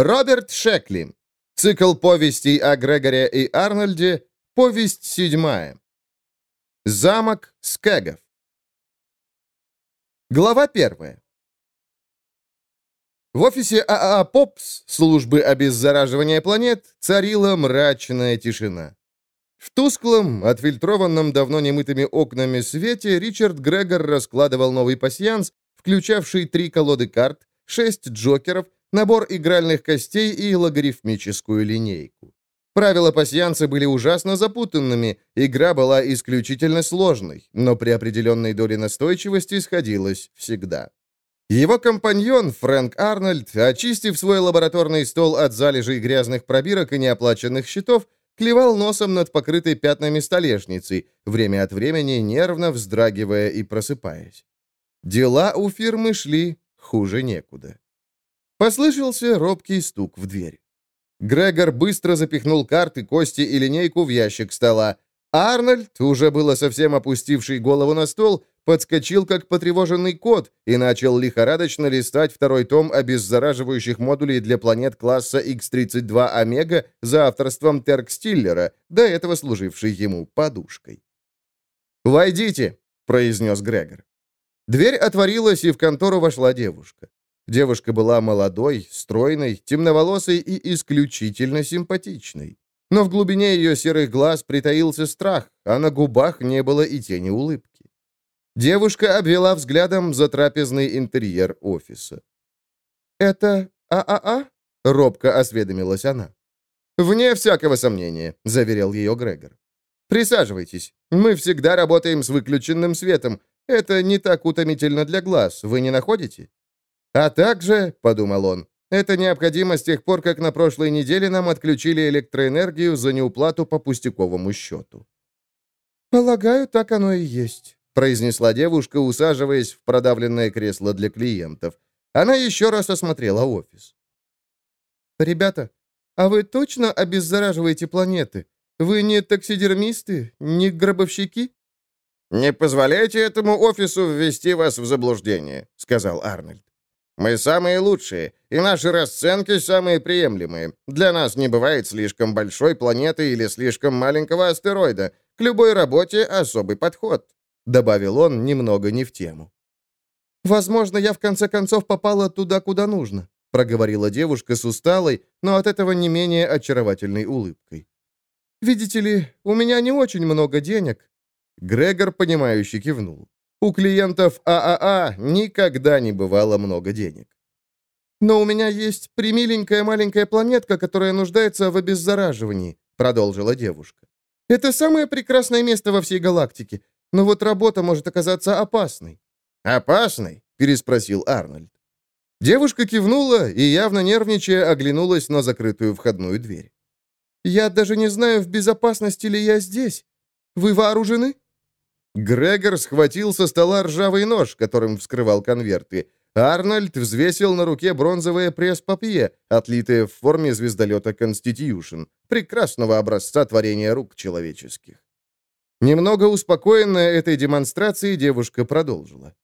Роберт Шекли. Цикл повестей о Грегоре и Арнольде. Повесть седьмая. Замок Скэгов. Глава первая. В офисе ААА «Попс» службы обеззараживания планет царила мрачная тишина. В тусклом, отфильтрованном давно немытыми окнами свете Ричард Грегор раскладывал новый пасьянс, включавший три колоды карт, шесть джокеров, набор игральных костей и логарифмическую линейку. Правила пасьянса были ужасно запутанными, игра была исключительно сложной, но при определенной доле настойчивости сходилась всегда. Его компаньон, Фрэнк Арнольд, очистив свой лабораторный стол от залежей грязных пробирок и неоплаченных счетов, клевал носом над покрытой пятнами столешницей, время от времени нервно вздрагивая и просыпаясь. Дела у фирмы шли хуже некуда. Послышался робкий стук в дверь. Грегор быстро запихнул карты, кости и линейку в ящик стола. Арнольд, уже было совсем опустивший голову на стол, подскочил как потревоженный кот и начал лихорадочно листать второй том обеззараживающих модулей для планет класса X-32 Омега за авторством Терк Стиллера, до этого служивший ему подушкой. «Войдите», — произнес Грегор. Дверь отворилась, и в контору вошла девушка. Девушка была молодой, стройной, темноволосой и исключительно симпатичной. Но в глубине ее серых глаз притаился страх, а на губах не было и тени улыбки. Девушка обвела взглядом затрапезный интерьер офиса. «Это ААА?» — робко осведомилась она. «Вне всякого сомнения», — заверил ее Грегор. «Присаживайтесь. Мы всегда работаем с выключенным светом. Это не так утомительно для глаз, вы не находите?» «А также», — подумал он, — «это необходимо с тех пор, как на прошлой неделе нам отключили электроэнергию за неуплату по пустяковому счету». «Полагаю, так оно и есть», произнесла девушка, усаживаясь в продавленное кресло для клиентов. Она еще раз осмотрела офис. «Ребята, а вы точно обеззараживаете планеты? Вы не таксидермисты, не гробовщики?» «Не позволяйте этому офису ввести вас в заблуждение», — сказал Арнольд. «Мы самые лучшие, и наши расценки самые приемлемые. Для нас не бывает слишком большой планеты или слишком маленького астероида. К любой работе особый подход» добавил он немного не в тему. «Возможно, я в конце концов попала туда, куда нужно», проговорила девушка с усталой, но от этого не менее очаровательной улыбкой. «Видите ли, у меня не очень много денег». Грегор, понимающе кивнул. У клиентов ААА никогда не бывало много денег. «Но у меня есть примиленькая маленькая планетка, которая нуждается в обеззараживании», продолжила девушка. «Это самое прекрасное место во всей галактике. Но вот работа может оказаться опасной». «Опасной?» — переспросил Арнольд. Девушка кивнула и, явно нервничая, оглянулась на закрытую входную дверь. «Я даже не знаю, в безопасности ли я здесь. Вы вооружены?» Грегор схватил со стола ржавый нож, которым вскрывал конверты. Арнольд взвесил на руке бронзовое пресс-папье, отлитое в форме звездолета «Конститюшн», прекрасного образца творения рук человеческих. Немного успокоенная этой демонстрацией, девушка продолжила.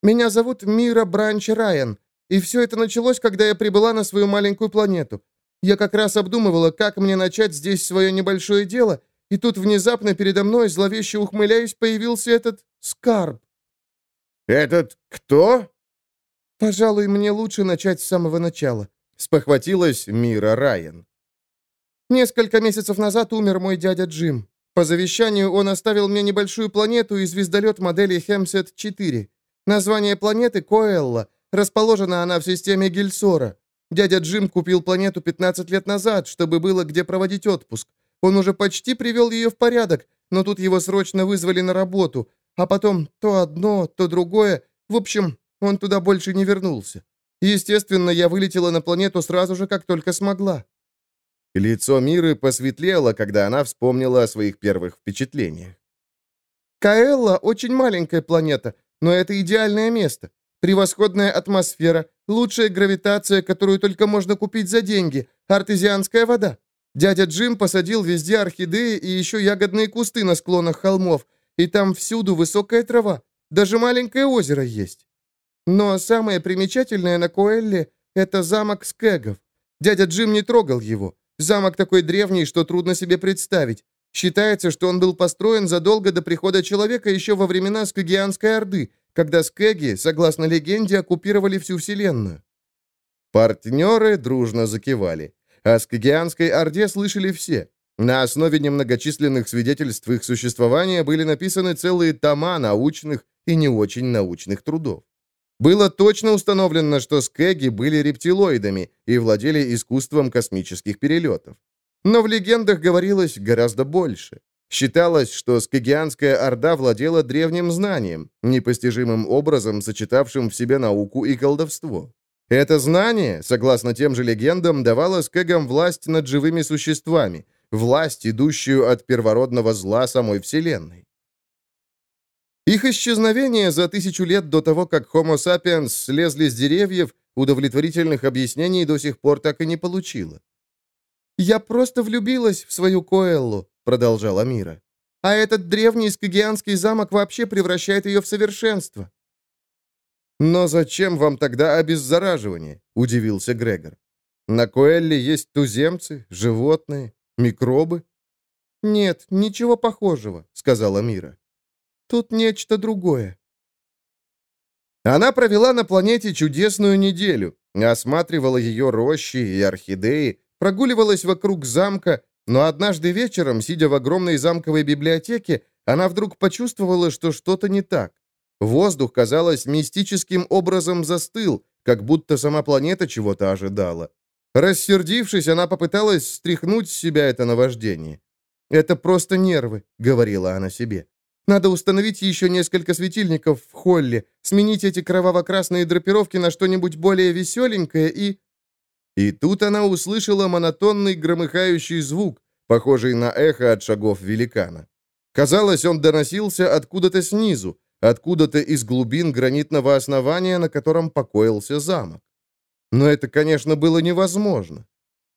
«Меня зовут Мира Бранч Райан, и все это началось, когда я прибыла на свою маленькую планету. Я как раз обдумывала, как мне начать здесь свое небольшое дело, и тут внезапно передо мной, зловеще ухмыляясь, появился этот скарб». «Этот кто?» «Пожалуй, мне лучше начать с самого начала», — спохватилась Мира Райан. «Несколько месяцев назад умер мой дядя Джим. По завещанию он оставил мне небольшую планету и звездолет модели Хемсет-4. Название планеты Коэлла. Расположена она в системе Гильсора. Дядя Джим купил планету 15 лет назад, чтобы было где проводить отпуск. Он уже почти привел ее в порядок, но тут его срочно вызвали на работу. А потом то одно, то другое. В общем, он туда больше не вернулся. Естественно, я вылетела на планету сразу же, как только смогла. Лицо Миры посветлело, когда она вспомнила о своих первых впечатлениях. «Каэлла — очень маленькая планета, но это идеальное место. Превосходная атмосфера, лучшая гравитация, которую только можно купить за деньги, артезианская вода. Дядя Джим посадил везде орхидеи и еще ягодные кусты на склонах холмов, и там всюду высокая трава, даже маленькое озеро есть. Но самое примечательное на Коэлле — это замок Скэгов. Дядя Джим не трогал его. Замок такой древний, что трудно себе представить. Считается, что он был построен задолго до прихода человека еще во времена Скагианской Орды, когда скеги, согласно легенде, оккупировали всю Вселенную. Партнеры дружно закивали. О Скагианской Орде слышали все. На основе немногочисленных свидетельств их существования были написаны целые тома научных и не очень научных трудов. Было точно установлено, что скеги были рептилоидами и владели искусством космических перелетов. Но в легендах говорилось гораздо больше. Считалось, что Скагианская Орда владела древним знанием, непостижимым образом сочетавшим в себе науку и колдовство. Это знание, согласно тем же легендам, давало скегам власть над живыми существами, власть, идущую от первородного зла самой Вселенной. Их исчезновение за тысячу лет до того, как Homo sapiens слезли с деревьев, удовлетворительных объяснений до сих пор так и не получило. «Я просто влюбилась в свою Коэллу», — продолжала Мира. «А этот древний скагианский замок вообще превращает ее в совершенство». «Но зачем вам тогда обеззараживание?» — удивился Грегор. «На Коэлле есть туземцы, животные, микробы». «Нет, ничего похожего», — сказала Мира. «Тут нечто другое». Она провела на планете чудесную неделю, осматривала ее рощи и орхидеи, прогуливалась вокруг замка, но однажды вечером, сидя в огромной замковой библиотеке, она вдруг почувствовала, что что-то не так. Воздух, казалось, мистическим образом застыл, как будто сама планета чего-то ожидала. Рассердившись, она попыталась стряхнуть с себя это наваждение. «Это просто нервы», — говорила она себе. «Надо установить еще несколько светильников в холле, сменить эти кроваво-красные драпировки на что-нибудь более веселенькое и...» И тут она услышала монотонный громыхающий звук, похожий на эхо от шагов великана. Казалось, он доносился откуда-то снизу, откуда-то из глубин гранитного основания, на котором покоился замок. Но это, конечно, было невозможно.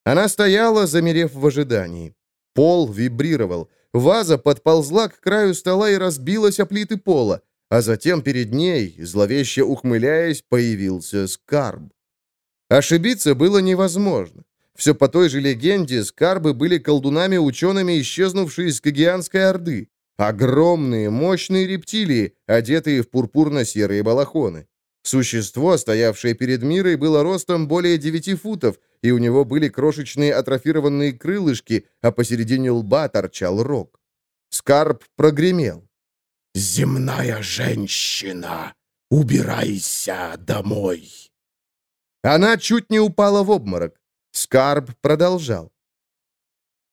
Она стояла, замерев в ожидании. Пол вибрировал. Ваза подползла к краю стола и разбилась о плиты пола, а затем перед ней, зловеще ухмыляясь, появился скарб. Ошибиться было невозможно. Все по той же легенде, скарбы были колдунами-учеными, исчезнувшие из Кагианской Орды. Огромные, мощные рептилии, одетые в пурпурно-серые балахоны. Существо, стоявшее перед мирой, было ростом более 9 футов, и у него были крошечные атрофированные крылышки, а посередине лба торчал рог. Скарб прогремел. «Земная женщина, убирайся домой!» Она чуть не упала в обморок. Скарб продолжал.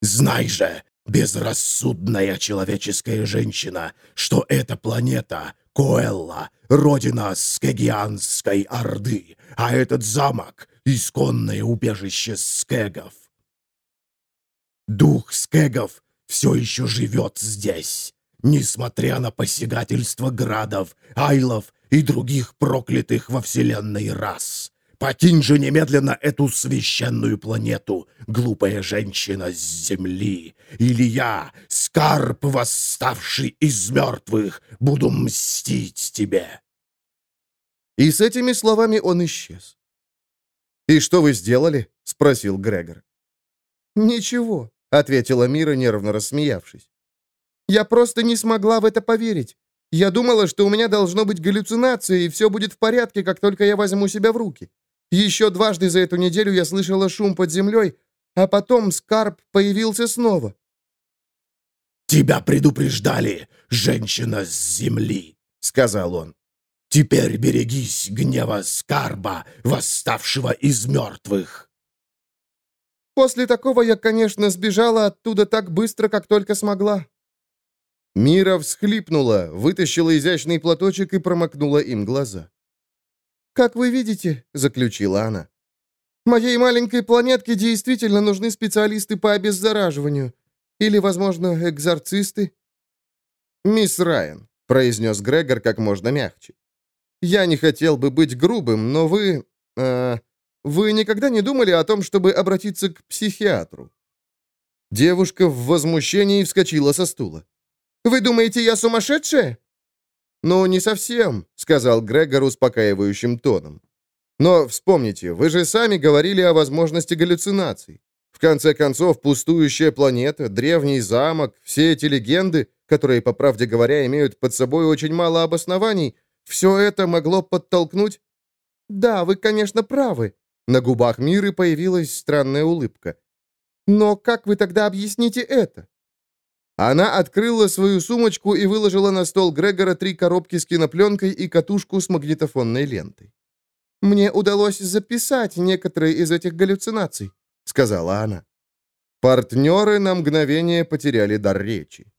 «Знай же, безрассудная человеческая женщина, что эта планета — Коэлла, родина Скегианской Орды, а этот замок — исконное убежище скегов. Дух скегов все еще живет здесь, несмотря на посягательство градов, айлов и других проклятых во Вселенной рас. Покинь же немедленно эту священную планету, глупая женщина с земли, или я, скарб, восставший из мертвых, буду мстить тебе». И с этими словами он исчез. «И что вы сделали?» — спросил Грегор. «Ничего», — ответила Мира, нервно рассмеявшись. «Я просто не смогла в это поверить. Я думала, что у меня должно быть галлюцинация, и все будет в порядке, как только я возьму себя в руки. Еще дважды за эту неделю я слышала шум под землей, а потом Скарб появился снова. «Тебя предупреждали, женщина с земли», — сказал он. «Теперь берегись гнева Скарба, восставшего из мертвых». После такого я, конечно, сбежала оттуда так быстро, как только смогла. Мира всхлипнула, вытащила изящный платочек и промокнула им глаза. «Как вы видите», — заключила она, «моей маленькой планетке действительно нужны специалисты по обеззараживанию. Или, возможно, экзорцисты». «Мисс Райан», — произнес Грегор как можно мягче. «Я не хотел бы быть грубым, но вы... Э, вы никогда не думали о том, чтобы обратиться к психиатру?» Девушка в возмущении вскочила со стула. «Вы думаете, я сумасшедшая?» «Ну, не совсем», — сказал Грегор успокаивающим тоном. Но вспомните, вы же сами говорили о возможности галлюцинаций. В конце концов, пустующая планета, древний замок, все эти легенды, которые, по правде говоря, имеют под собой очень мало обоснований, все это могло подтолкнуть... Да, вы, конечно, правы. На губах Миры появилась странная улыбка. Но как вы тогда объясните это? Она открыла свою сумочку и выложила на стол Грегора три коробки с кинопленкой и катушку с магнитофонной лентой. «Мне удалось записать некоторые из этих галлюцинаций», — сказала она. Партнеры на мгновение потеряли дар речи.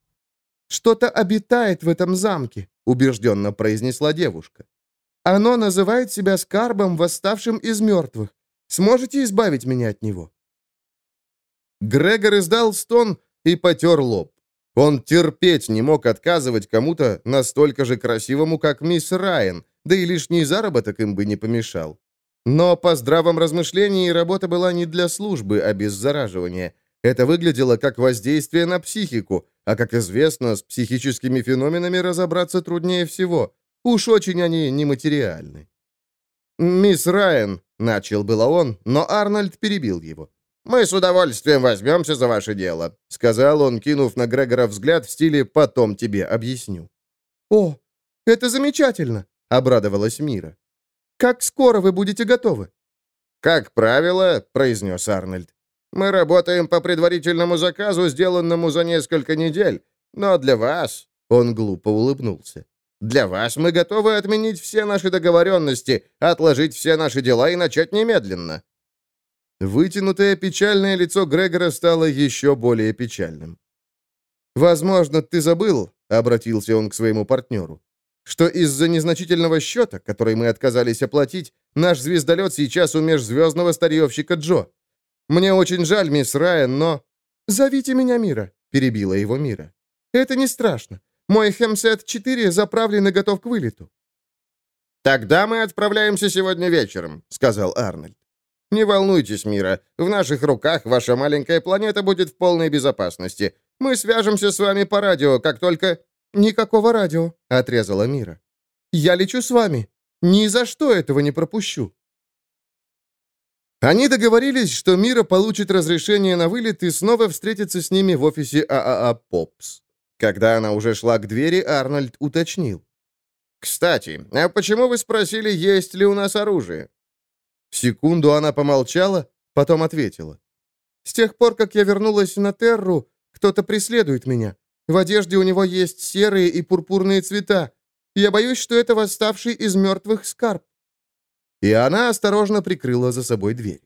«Что-то обитает в этом замке», — убежденно произнесла девушка. «Оно называет себя скарбом, восставшим из мертвых. Сможете избавить меня от него?» Грегор издал стон и потер лоб. Он терпеть не мог отказывать кому-то настолько же красивому, как мисс Райан, да и лишний заработок им бы не помешал. Но по здравом размышлении работа была не для службы, а без зараживания. Это выглядело как воздействие на психику, а, как известно, с психическими феноменами разобраться труднее всего. Уж очень они нематериальны. «Мисс Райан», — начал было он, но Арнольд перебил его. «Мы с удовольствием возьмемся за ваше дело», — сказал он, кинув на Грегора взгляд в стиле «потом тебе объясню». «О, это замечательно», — обрадовалась Мира. «Как скоро вы будете готовы?» «Как правило», — произнес Арнольд, «мы работаем по предварительному заказу, сделанному за несколько недель, но для вас...» — он глупо улыбнулся. «Для вас мы готовы отменить все наши договоренности, отложить все наши дела и начать немедленно». Вытянутое печальное лицо Грегора стало еще более печальным. «Возможно, ты забыл», — обратился он к своему партнеру, «что из-за незначительного счета, который мы отказались оплатить, наш звездолет сейчас у межзвездного старьевщика Джо. Мне очень жаль, мисс Райан, но...» «Зовите меня Мира», — перебила его Мира. «Это не страшно. Мой Хемсет-4 заправлен и готов к вылету». «Тогда мы отправляемся сегодня вечером», — сказал Арнольд. Не волнуйтесь, Мира. В наших руках ваша маленькая планета будет в полной безопасности. Мы свяжемся с вами по радио, как только...» «Никакого радио», — отрезала Мира. «Я лечу с вами. Ни за что этого не пропущу». Они договорились, что Мира получит разрешение на вылет и снова встретится с ними в офисе ААА «Попс». Когда она уже шла к двери, Арнольд уточнил. «Кстати, а почему вы спросили, есть ли у нас оружие?» Секунду она помолчала, потом ответила. «С тех пор, как я вернулась на Терру, кто-то преследует меня. В одежде у него есть серые и пурпурные цвета. Я боюсь, что это восставший из мертвых скарб». И она осторожно прикрыла за собой дверь.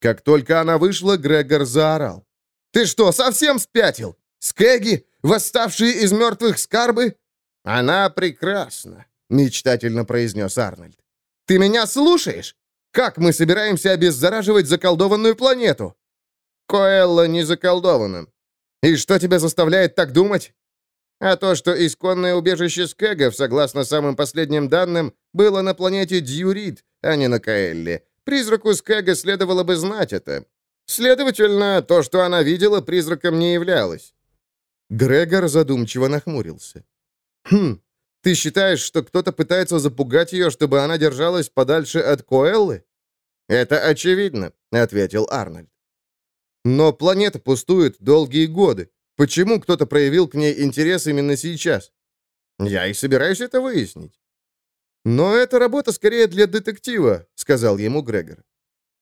Как только она вышла, Грегор заорал. «Ты что, совсем спятил? Скеги, восставшие из мертвых скарбы?» «Она прекрасна», — мечтательно произнес Арнольд. «Ты меня слушаешь? Как мы собираемся обеззараживать заколдованную планету?» «Коэлла не заколдована». «И что тебя заставляет так думать?» «А то, что исконное убежище Скэгов, согласно самым последним данным, было на планете Дьюрид, а не на Коэлле. Призраку Скэга следовало бы знать это. Следовательно, то, что она видела, призраком не являлось». Грегор задумчиво нахмурился. «Хм, ты считаешь, что кто-то пытается запугать ее, чтобы она держалась подальше от Коэллы?» «Это очевидно», — ответил Арнольд. «Но планета пустует долгие годы. Почему кто-то проявил к ней интерес именно сейчас?» «Я и собираюсь это выяснить». «Но это работа скорее для детектива», — сказал ему Грегор.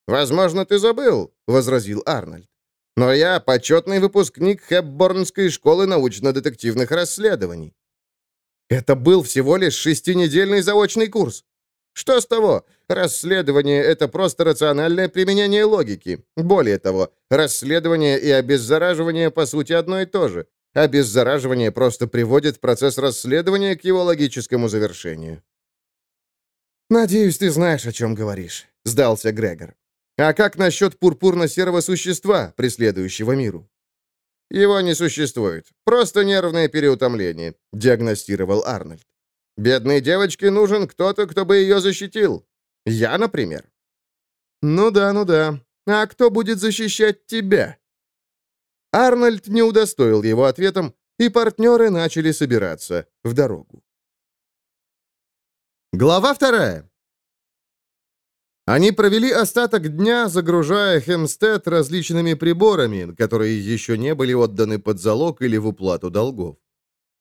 «Возможно, ты забыл», — возразил Арнольд. «Но я почетный выпускник Хепборнской школы научно-детективных расследований. Это был всего лишь шестинедельный заочный курс. Что с того? Расследование — это просто рациональное применение логики. Более того, расследование и обеззараживание по сути одно и то же. Обеззараживание просто приводит процесс расследования к его логическому завершению. «Надеюсь, ты знаешь, о чем говоришь», — сдался Грегор. «А как насчет пурпурно-серого существа, преследующего миру?» «Его не существует. Просто нервное переутомление», — диагностировал Арнольд. «Бедной девочке нужен кто-то, кто бы ее защитил. Я, например». «Ну да, ну да. А кто будет защищать тебя?» Арнольд не удостоил его ответом, и партнеры начали собираться в дорогу. Глава вторая. Они провели остаток дня, загружая Хемстед различными приборами, которые еще не были отданы под залог или в уплату долгов.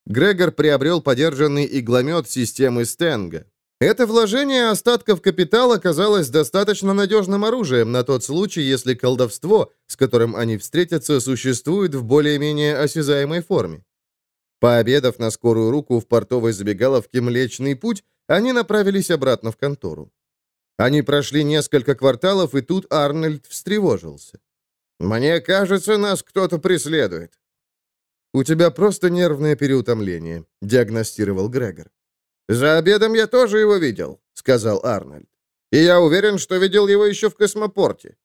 Грегор приобрел подержанный игломет системы Стенга. Это вложение остатков капитала казалось достаточно надежным оружием на тот случай, если колдовство, с которым они встретятся, существует в более-менее осязаемой форме. Пообедав на скорую руку в портовой забегаловке «Млечный путь», они направились обратно в контору. Они прошли несколько кварталов, и тут Арнольд встревожился. «Мне кажется, нас кто-то преследует». «У тебя просто нервное переутомление», — диагностировал Грегор. «За обедом я тоже его видел», — сказал Арнольд. «И я уверен, что видел его еще в космопорте».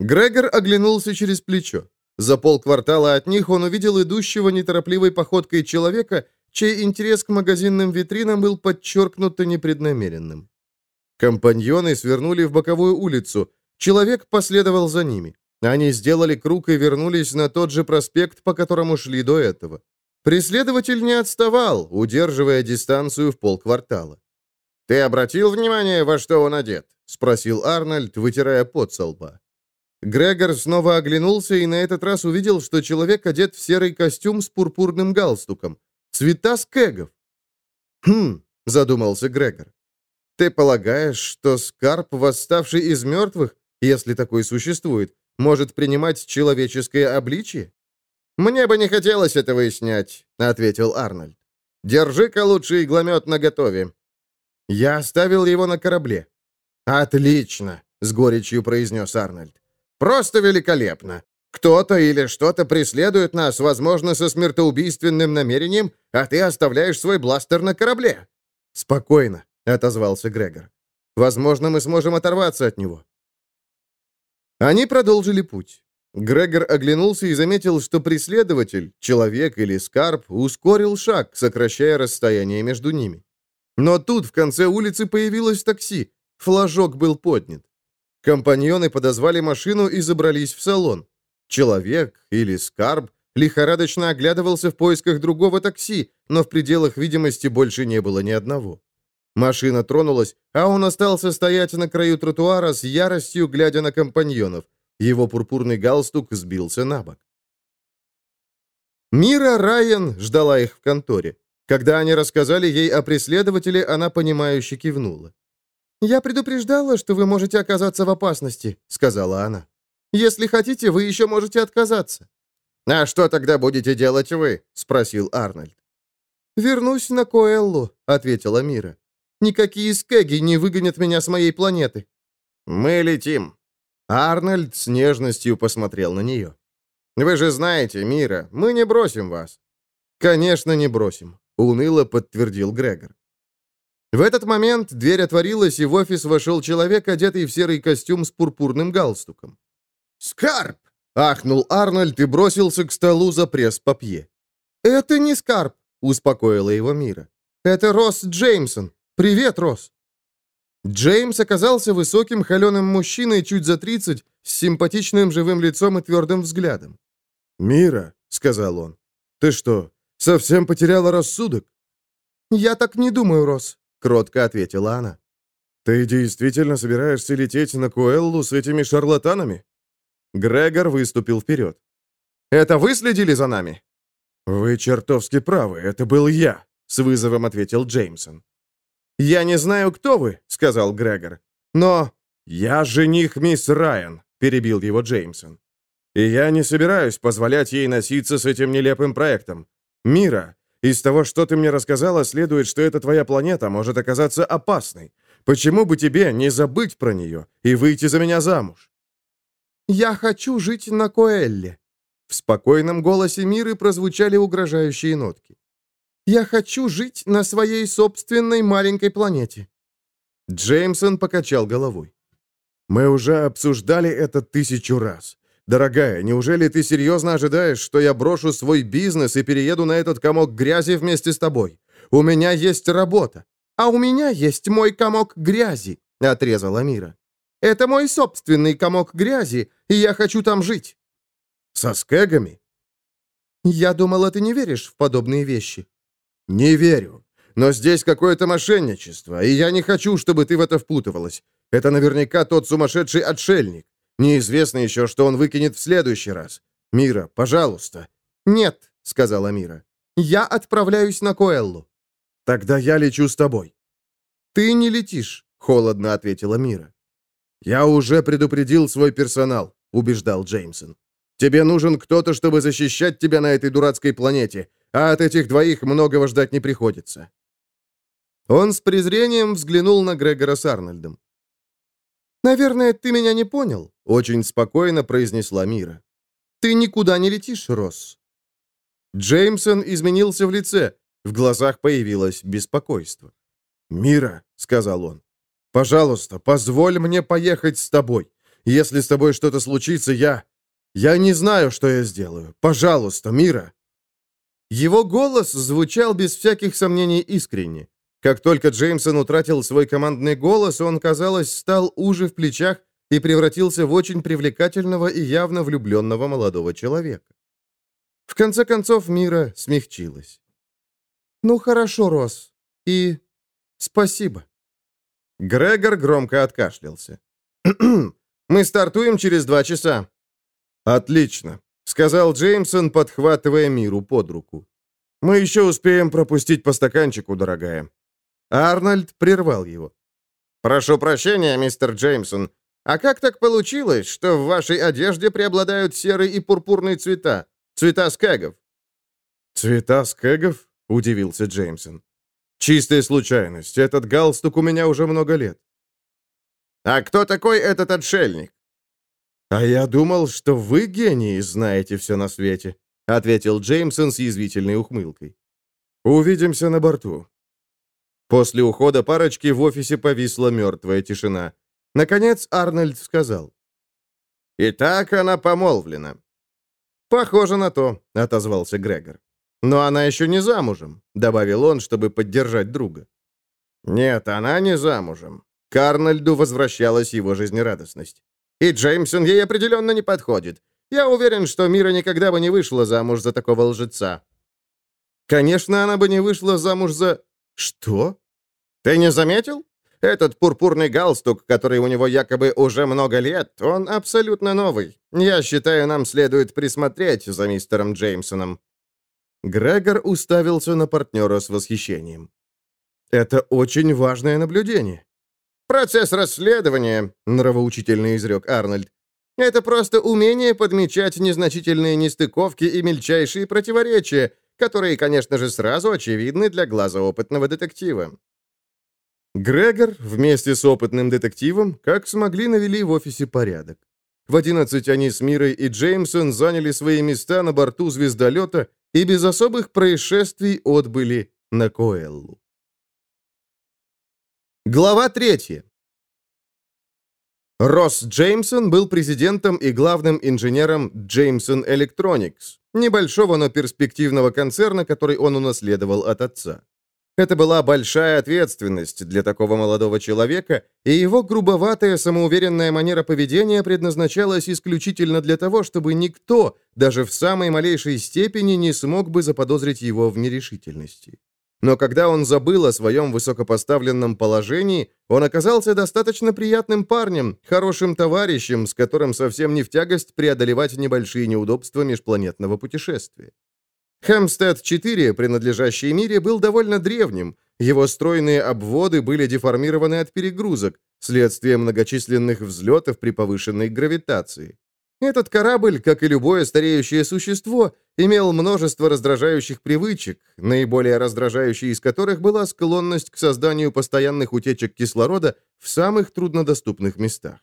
Грегор оглянулся через плечо. За полквартала от них он увидел идущего неторопливой походкой человека, чей интерес к магазинным витринам был подчеркнуто непреднамеренным. Компаньоны свернули в боковую улицу. Человек последовал за ними. Они сделали круг и вернулись на тот же проспект, по которому шли до этого. Преследователь не отставал, удерживая дистанцию в полквартала. «Ты обратил внимание, во что он одет?» — спросил Арнольд, вытирая пот со лба. Грегор снова оглянулся и на этот раз увидел, что человек одет в серый костюм с пурпурным галстуком. Цвета скэгов. «Хм», — задумался Грегор. Ты полагаешь, что Скарп, восставший из мертвых, если такой существует, может принимать человеческое обличие? «Мне бы не хотелось это выяснять», — ответил Арнольд. «Держи-ка лучше игломет наготове». «Я оставил его на корабле». «Отлично», — с горечью произнес Арнольд. «Просто великолепно. Кто-то или что-то преследует нас, возможно, со смертоубийственным намерением, а ты оставляешь свой бластер на корабле». «Спокойно. — отозвался Грегор. «Возможно, мы сможем оторваться от него». Они продолжили путь. Грегор оглянулся и заметил, что преследователь, человек или скарб, ускорил шаг, сокращая расстояние между ними. Но тут в конце улицы появилось такси. Флажок был поднят. Компаньоны подозвали машину и забрались в салон. Человек или скарб лихорадочно оглядывался в поисках другого такси, но в пределах видимости больше не было ни одного. Машина тронулась, а он остался стоять на краю тротуара с яростью, глядя на компаньонов. Его пурпурный галстук сбился на бок. Мира Райан ждала их в конторе. Когда они рассказали ей о преследователе, она понимающе кивнула. «Я предупреждала, что вы можете оказаться в опасности», — сказала она. «Если хотите, вы еще можете отказаться». «А что тогда будете делать вы?» — спросил Арнольд. «Вернусь на Коэллу», — ответила Мира. Никакие скеги не выгонят меня с моей планеты». «Мы летим». Арнольд с нежностью посмотрел на нее. «Вы же знаете, Мира, мы не бросим вас». «Конечно, не бросим», — уныло подтвердил Грегор. В этот момент дверь отворилась, и в офис вошел человек, одетый в серый костюм с пурпурным галстуком. «Скарп!» — ахнул Арнольд и бросился к столу за пресс-папье. «Это не Скарп», — успокоила его Мира. «Это Росс Джеймсон. «Привет, Рос!» Джеймс оказался высоким холеным мужчиной чуть за 30, с симпатичным живым лицом и твердым взглядом. «Мира», — сказал он, — «ты что, совсем потеряла рассудок?» «Я так не думаю, Рос», — кротко ответила она. «Ты действительно собираешься лететь на Куэллу с этими шарлатанами?» Грегор выступил вперед. «Это вы следили за нами?» «Вы чертовски правы, это был я», — с вызовом ответил Джеймсон. «Я не знаю, кто вы», — сказал Грегор. «Но я жених мисс Райан», — перебил его Джеймсон. «И я не собираюсь позволять ей носиться с этим нелепым проектом. Мира, из того, что ты мне рассказала, следует, что эта твоя планета может оказаться опасной. Почему бы тебе не забыть про нее и выйти за меня замуж?» «Я хочу жить на Коэлле». В спокойном голосе Миры прозвучали угрожающие нотки. Я хочу жить на своей собственной маленькой планете». Джеймсон покачал головой. «Мы уже обсуждали это тысячу раз. Дорогая, неужели ты серьезно ожидаешь, что я брошу свой бизнес и перееду на этот комок грязи вместе с тобой? У меня есть работа. А у меня есть мой комок грязи», — отрезала Мира. «Это мой собственный комок грязи, и я хочу там жить». «Со скэгами?» «Я думала, ты не веришь в подобные вещи». «Не верю. Но здесь какое-то мошенничество, и я не хочу, чтобы ты в это впутывалась. Это наверняка тот сумасшедший отшельник. Неизвестно еще, что он выкинет в следующий раз. Мира, пожалуйста». «Нет», — сказала Мира. «Я отправляюсь на Коэллу». «Тогда я лечу с тобой». «Ты не летишь», — холодно ответила Мира. «Я уже предупредил свой персонал», — убеждал Джеймсон. «Тебе нужен кто-то, чтобы защищать тебя на этой дурацкой планете, а от этих двоих многого ждать не приходится». Он с презрением взглянул на Грегора с Арнольдом. «Наверное, ты меня не понял», — очень спокойно произнесла Мира. «Ты никуда не летишь, Росс». Джеймсон изменился в лице, в глазах появилось беспокойство. «Мира», — сказал он, — «пожалуйста, позволь мне поехать с тобой. Если с тобой что-то случится, я... Я не знаю, что я сделаю. Пожалуйста, Мира». Его голос звучал без всяких сомнений искренне. Как только Джеймсон утратил свой командный голос, он, казалось, стал уже в плечах и превратился в очень привлекательного и явно влюбленного молодого человека. В конце концов, Мира смягчилась. «Ну хорошо, Рос. И спасибо». Грегор громко откашлялся. «Мы стартуем через два часа». «Отлично», — сказал Джеймсон, подхватывая Миру под руку. «Мы еще успеем пропустить по стаканчику, дорогая. Арнольд прервал его. «Прошу прощения, мистер Джеймсон. А как так получилось, что в вашей одежде преобладают серый и пурпурный цвета? Цвета скэгов?» «Цвета скэгов?» — удивился Джеймсон. «Чистая случайность. Этот галстук у меня уже много лет». «А кто такой этот отшельник?» «А я думал, что вы, гении, знаете все на свете», — ответил Джеймсон с язвительной ухмылкой. «Увидимся на борту. После ухода парочки в офисе повисла мертвая тишина. Наконец Арнольд сказал. «Итак, она помолвлена». «Похоже на то», — отозвался Грегор. «Но она еще не замужем», — добавил он, чтобы поддержать друга. «Нет, она не замужем». К Арнольду возвращалась его жизнерадостность. «И Джеймсон ей определенно не подходит. Я уверен, что Мира никогда бы не вышла замуж за такого лжеца». «Конечно, она бы не вышла замуж за...» «Что?» Ты не заметил? Этот пурпурный галстук, который у него якобы уже много лет, он абсолютно новый. Я считаю, нам следует присмотреть за мистером Джеймсоном». Грегор уставился на партнера с восхищением. «Это очень важное наблюдение». «Процесс расследования», — нравоучительно изрек Арнольд. «Это просто умение подмечать незначительные нестыковки и мельчайшие противоречия, которые, конечно же, сразу очевидны для глаза опытного детектива. Грегор вместе с опытным детективом как смогли навели в офисе порядок. В 11 они с Мирой и Джеймсон заняли свои места на борту звездолета и без особых происшествий отбыли на Коэллу. Глава 3. Росс Джеймсон был президентом и главным инженером Jameson Electronics, небольшого, но перспективного концерна, который он унаследовал от отца. Это была большая ответственность для такого молодого человека, и его грубоватая самоуверенная манера поведения предназначалась исключительно для того, чтобы никто, даже в самой малейшей степени, не смог бы заподозрить его в нерешительности. Но когда он забыл о своем высокопоставленном положении, он оказался достаточно приятным парнем, хорошим товарищем, с которым совсем не в тягость преодолевать небольшие неудобства межпланетного путешествия. Хэмстед-4, принадлежащий Мире, был довольно древним. Его стройные обводы были деформированы от перегрузок, следствие многочисленных взлетов при повышенной гравитации. Этот корабль, как и любое стареющее существо, имел множество раздражающих привычек, наиболее раздражающей из которых была склонность к созданию постоянных утечек кислорода в самых труднодоступных местах.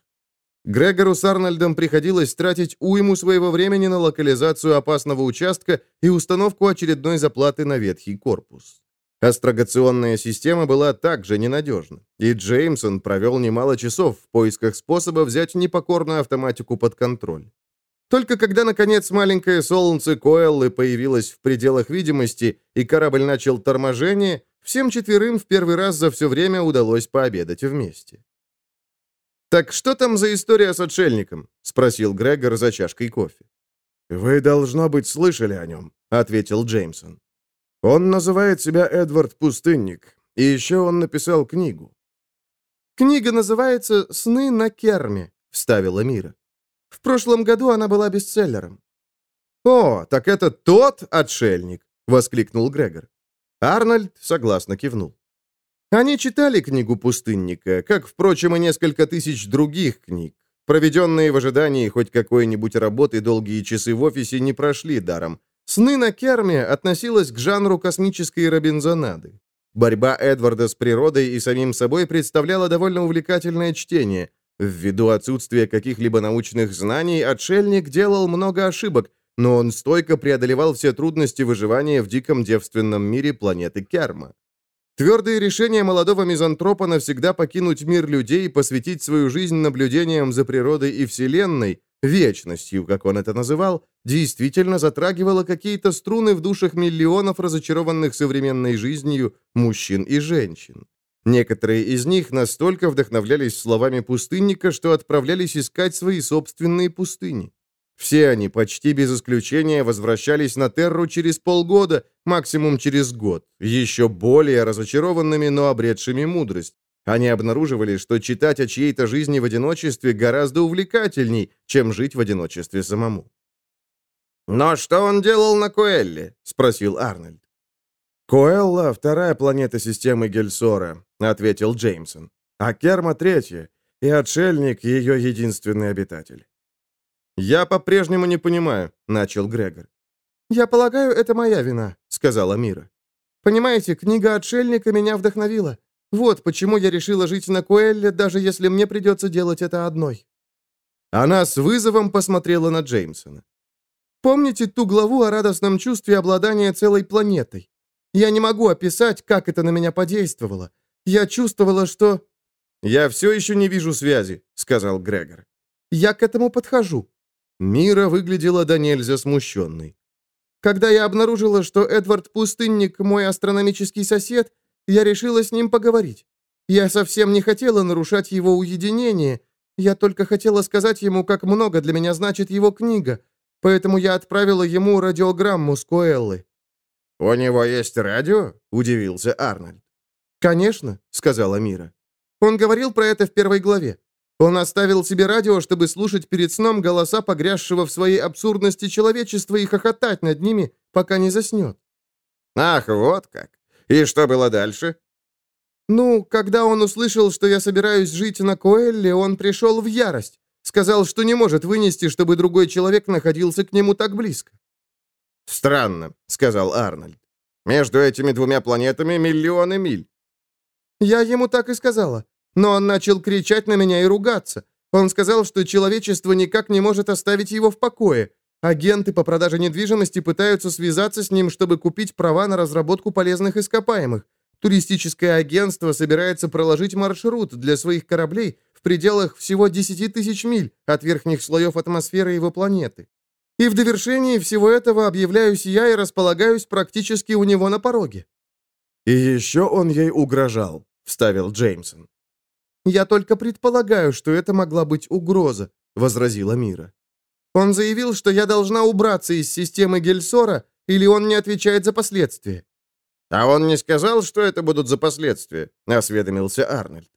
Грегору с Арнольдом приходилось тратить уйму своего времени на локализацию опасного участка и установку очередной заплаты на ветхий корпус. Астрогационная система была также ненадежна, и Джеймсон провел немало часов в поисках способа взять непокорную автоматику под контроль. Только когда, наконец, маленькое солнце Коэллы появилось в пределах видимости, и корабль начал торможение, всем четверым в первый раз за все время удалось пообедать вместе. «Так что там за история с отшельником?» — спросил Грегор за чашкой кофе. «Вы, должно быть, слышали о нем», — ответил Джеймсон. «Он называет себя Эдвард Пустынник, и еще он написал книгу». «Книга называется «Сны на Керме», — вставила Мира. «В прошлом году она была бестселлером». «О, так это тот отшельник!» — воскликнул Грегор. Арнольд согласно кивнул. Они читали книгу «Пустынника», как, впрочем, и несколько тысяч других книг. Проведенные в ожидании хоть какой-нибудь работы долгие часы в офисе не прошли даром. «Сны на Керме» относилась к жанру космической робинзонады. Борьба Эдварда с природой и самим собой представляла довольно увлекательное чтение. Ввиду отсутствия каких-либо научных знаний, отшельник делал много ошибок, но он стойко преодолевал все трудности выживания в диком девственном мире планеты Керма. Твердое решение молодого мизантропа навсегда покинуть мир людей и посвятить свою жизнь наблюдениям за природой и Вселенной, вечностью, как он это называл, действительно затрагивало какие-то струны в душах миллионов разочарованных современной жизнью мужчин и женщин. Некоторые из них настолько вдохновлялись словами пустынника, что отправлялись искать свои собственные пустыни. Все они, почти без исключения, возвращались на Терру через полгода, максимум через год, еще более разочарованными, но обретшими мудрость. Они обнаруживали, что читать о чьей-то жизни в одиночестве гораздо увлекательней, чем жить в одиночестве самому. «Но что он делал на Коэлле?» — спросил Арнольд. «Коэлла — вторая планета системы Гельсора», — ответил Джеймсон. «А Керма — третья, и отшельник — ее единственный обитатель». «Я по-прежнему не понимаю», — начал Грегор. «Я полагаю, это моя вина», — сказала Мира. «Понимаете, книга «Отшельника» меня вдохновила. Вот почему я решила жить на Куэлле, даже если мне придется делать это одной». Она с вызовом посмотрела на Джеймсона. «Помните ту главу о радостном чувстве обладания целой планетой? Я не могу описать, как это на меня подействовало. Я чувствовала, что...» «Я все еще не вижу связи», — сказал Грегор. «Я к этому подхожу. Мира выглядела до нельзя смущенной. «Когда я обнаружила, что Эдвард Пустынник мой астрономический сосед, я решила с ним поговорить. Я совсем не хотела нарушать его уединение, я только хотела сказать ему, как много для меня значит его книга, поэтому я отправила ему радиограмму с Коэллы». «У него есть радио?» — удивился Арнольд. «Конечно», — сказала Мира. «Он говорил про это в первой главе. Он оставил себе радио, чтобы слушать перед сном голоса погрязшего в своей абсурдности человечества и хохотать над ними, пока не заснет. «Ах, вот как! И что было дальше?» «Ну, когда он услышал, что я собираюсь жить на Коэлле, он пришел в ярость. Сказал, что не может вынести, чтобы другой человек находился к нему так близко». «Странно», — сказал Арнольд. «Между этими двумя планетами миллионы миль». «Я ему так и сказала. Но он начал кричать на меня и ругаться. Он сказал, что человечество никак не может оставить его в покое. Агенты по продаже недвижимости пытаются связаться с ним, чтобы купить права на разработку полезных ископаемых. Туристическое агентство собирается проложить маршрут для своих кораблей в пределах всего 10 тысяч миль от верхних слоев атмосферы его планеты. И в довершении всего этого объявляюсь я и располагаюсь практически у него на пороге. «И еще он ей угрожал», — вставил Джеймсон. «Я только предполагаю, что это могла быть угроза», — возразила Мира. «Он заявил, что я должна убраться из системы Гельсора, или он не отвечает за последствия». «А он не сказал, что это будут за последствия?» — осведомился Арнольд.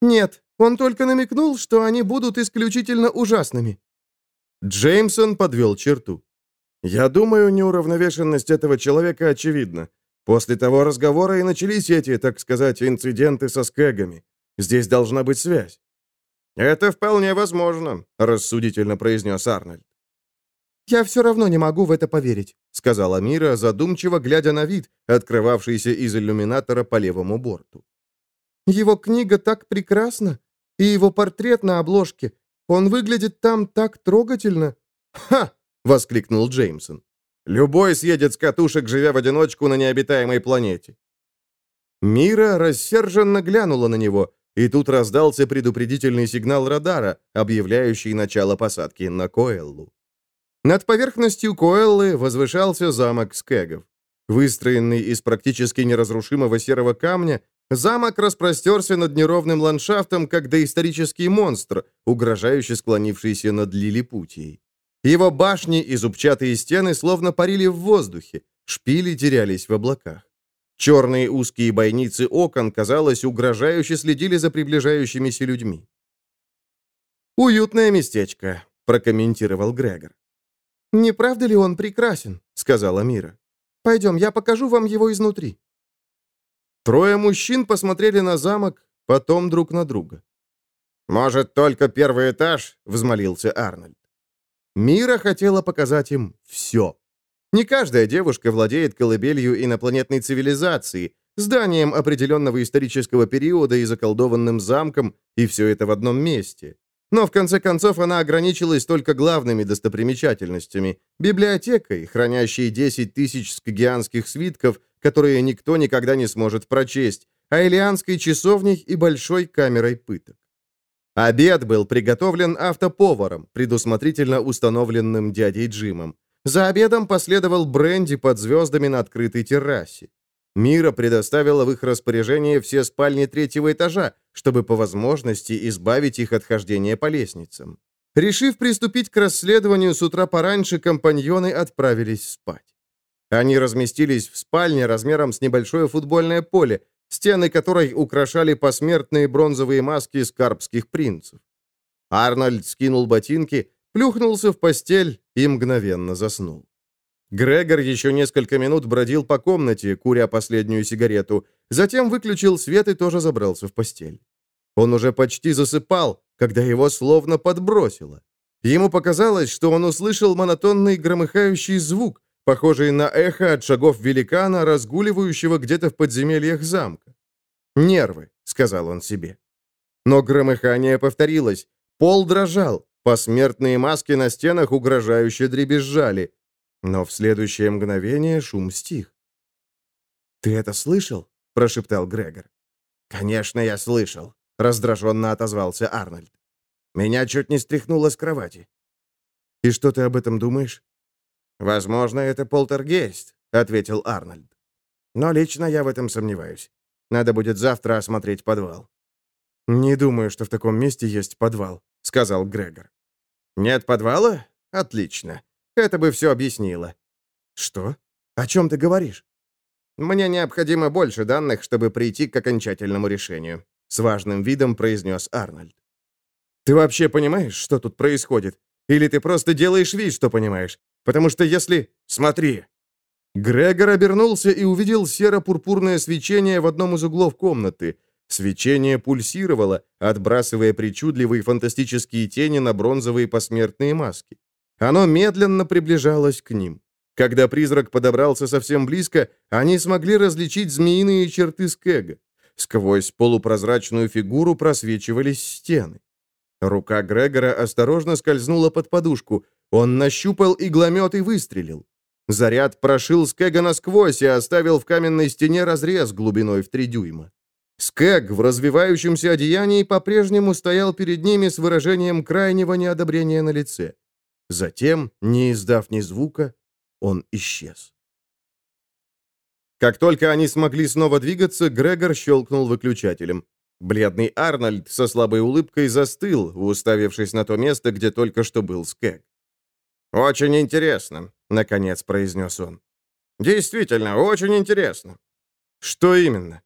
«Нет, он только намекнул, что они будут исключительно ужасными». Джеймсон подвел черту. «Я думаю, неуравновешенность этого человека очевидна. После того разговора и начались эти, так сказать, инциденты со скэгами. Здесь должна быть связь». «Это вполне возможно», — рассудительно произнес Арнольд. «Я все равно не могу в это поверить», — сказала Мира, задумчиво глядя на вид, открывавшийся из иллюминатора по левому борту. «Его книга так прекрасна, и его портрет на обложке. Он выглядит там так трогательно». «Ха!» — воскликнул Джеймсон. «Любой съедет с катушек, живя в одиночку на необитаемой планете». Мира рассерженно глянула на него, и тут раздался предупредительный сигнал радара, объявляющий начало посадки на Коэллу. Над поверхностью Коэллы возвышался замок Скегов. Выстроенный из практически неразрушимого серого камня, замок распростерся над неровным ландшафтом, как доисторический монстр, угрожающе склонившийся над лилипутией. Его башни и зубчатые стены словно парили в воздухе, шпили терялись в облаках. Черные узкие бойницы окон, казалось, угрожающе следили за приближающимися людьми. «Уютное местечко», — прокомментировал Грегор. «Не правда ли он прекрасен?» — сказала Мира. «Пойдем, я покажу вам его изнутри». Трое мужчин посмотрели на замок, потом друг на друга. «Может, только первый этаж?» — взмолился Арнольд. Мира хотела показать им все. Не каждая девушка владеет колыбелью инопланетной цивилизации, зданием определенного исторического периода и заколдованным замком, и все это в одном месте. Но в конце концов она ограничилась только главными достопримечательностями – библиотекой, хранящей 10 тысяч скагианских свитков, которые никто никогда не сможет прочесть, а Элианской часовней и большой камерой пыток. Обед был приготовлен автоповаром, предусмотрительно установленным дядей Джимом. За обедом последовал бренди под звездами на открытой террасе. Мира предоставила в их распоряжение все спальни третьего этажа, чтобы по возможности избавить их от хождения по лестницам. Решив приступить к расследованию с утра пораньше, компаньоны отправились спать. Они разместились в спальне размером с небольшое футбольное поле, стены которой украшали посмертные бронзовые маски скарбских принцев. Арнольд скинул ботинки, плюхнулся в постель и мгновенно заснул. Грегор еще несколько минут бродил по комнате, куря последнюю сигарету, затем выключил свет и тоже забрался в постель. Он уже почти засыпал, когда его словно подбросило. Ему показалось, что он услышал монотонный громыхающий звук, похожий на эхо от шагов великана, разгуливающего где-то в подземельях замка. «Нервы», — сказал он себе. Но громыхание повторилось. Пол дрожал, посмертные маски на стенах угрожающе дребезжали. Но в следующее мгновение шум стих. «Ты это слышал?» — прошептал Грегор. «Конечно, я слышал», — раздраженно отозвался Арнольд. «Меня чуть не стряхнуло с кровати». «И что ты об этом думаешь?» «Возможно, это полтергейст», — ответил Арнольд. «Но лично я в этом сомневаюсь. Надо будет завтра осмотреть подвал». «Не думаю, что в таком месте есть подвал», — сказал Грегор. «Нет подвала? Отлично. Это бы все объяснило». «Что? О чем ты говоришь?» «Мне необходимо больше данных, чтобы прийти к окончательному решению», — с важным видом произнес Арнольд. «Ты вообще понимаешь, что тут происходит? Или ты просто делаешь вид, что понимаешь? Потому что если... Смотри!» Грегор обернулся и увидел серо-пурпурное свечение в одном из углов комнаты. Свечение пульсировало, отбрасывая причудливые фантастические тени на бронзовые посмертные маски. Оно медленно приближалось к ним. Когда призрак подобрался совсем близко, они смогли различить змеиные черты Скега. Сквозь полупрозрачную фигуру просвечивались стены. Рука Грегора осторожно скользнула под подушку. Он нащупал игломет и выстрелил. Заряд прошил Скега насквозь и оставил в каменной стене разрез глубиной в три дюйма. Скэг в развивающемся одеянии по-прежнему стоял перед ними с выражением крайнего неодобрения на лице. Затем, не издав ни звука, он исчез. Как только они смогли снова двигаться, Грегор щелкнул выключателем. Бледный Арнольд со слабой улыбкой застыл, уставившись на то место, где только что был Скэг. «Очень интересно», — наконец произнес он. «Действительно, очень интересно». «Что именно?»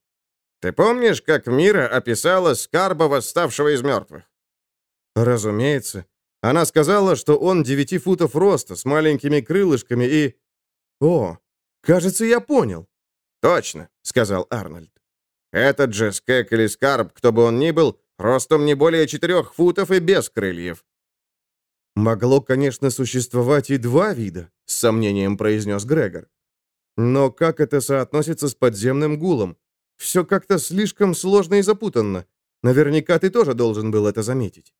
«Ты помнишь, как Мира описала Скарба, восставшего из мертвых?» «Разумеется. Она сказала, что он девяти футов роста, с маленькими крылышками и... О, кажется, я понял. Точно, сказал Арнольд. Этот же Скек или Скарб, кто бы он ни был, ростом не более четырех футов и без крыльев. Могло, конечно, существовать и два вида, с сомнением произнес Грегор. Но как это соотносится с подземным гулом? Все как-то слишком сложно и запутанно. Наверняка ты тоже должен был это заметить.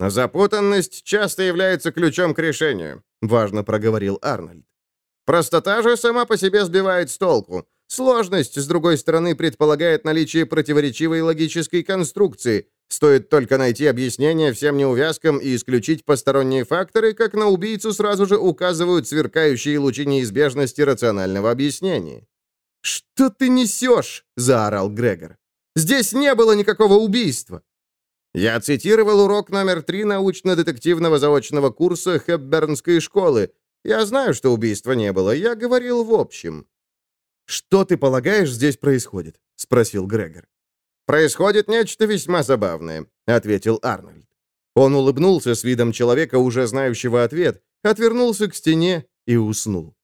«Запутанность часто является ключом к решению», — важно проговорил Арнольд. «Простота же сама по себе сбивает с толку. Сложность, с другой стороны, предполагает наличие противоречивой логической конструкции. Стоит только найти объяснение всем неувязкам и исключить посторонние факторы, как на убийцу сразу же указывают сверкающие лучи неизбежности рационального объяснения». «Что ты несешь?» — заорал Грегор. «Здесь не было никакого убийства!» Я цитировал урок номер три научно-детективного заочного курса Хепбернской школы. Я знаю, что убийства не было. Я говорил в общем. «Что ты полагаешь здесь происходит?» — спросил Грегор. «Происходит нечто весьма забавное», — ответил Арнольд. Он улыбнулся с видом человека, уже знающего ответ, отвернулся к стене и уснул.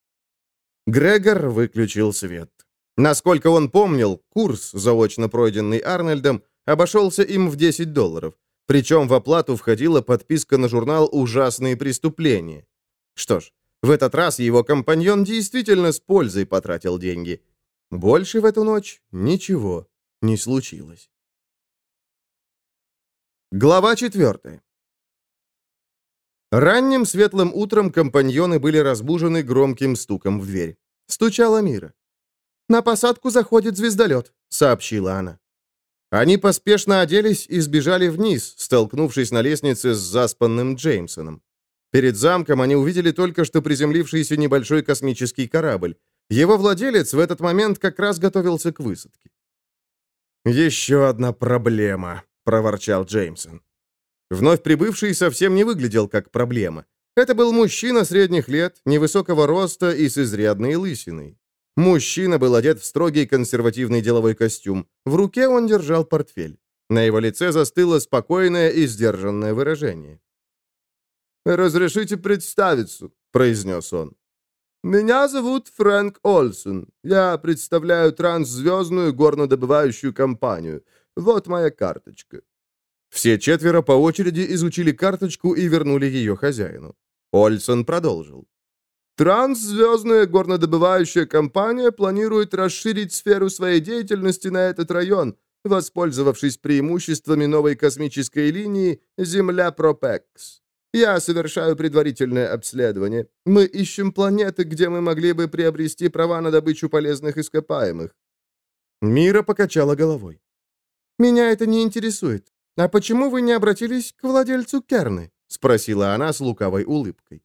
Грегор выключил свет. Насколько он помнил, курс, заочно пройденный Арнольдом, обошелся им в 10 долларов. Причем в оплату входила подписка на журнал «Ужасные преступления». Что ж, в этот раз его компаньон действительно с пользой потратил деньги. Больше в эту ночь ничего не случилось. Глава четвертая. Ранним светлым утром компаньоны были разбужены громким стуком в дверь. Стучала Мира. «На посадку заходит звездолет», — сообщила она. Они поспешно оделись и сбежали вниз, столкнувшись на лестнице с заспанным Джеймсоном. Перед замком они увидели только что приземлившийся небольшой космический корабль. Его владелец в этот момент как раз готовился к высадке. «Еще одна проблема», — проворчал Джеймсон. Вновь прибывший совсем не выглядел как проблема. Это был мужчина средних лет, невысокого роста и с изрядной лысиной. Мужчина был одет в строгий консервативный деловой костюм. В руке он держал портфель. На его лице застыло спокойное и сдержанное выражение. «Разрешите представиться», — произнес он. «Меня зовут Фрэнк Олсон. Я представляю трансзвездную горнодобывающую компанию. Вот моя карточка». Все четверо по очереди изучили карточку и вернули ее хозяину. Ольсон продолжил. Трансзвездная горнодобывающая компания планирует расширить сферу своей деятельности на этот район, воспользовавшись преимуществами новой космической линии Земля-Пропекс. Я совершаю предварительное обследование. Мы ищем планеты, где мы могли бы приобрести права на добычу полезных ископаемых. Мира покачала головой. «Меня это не интересует. А почему вы не обратились к владельцу Керны?» — спросила она с лукавой улыбкой.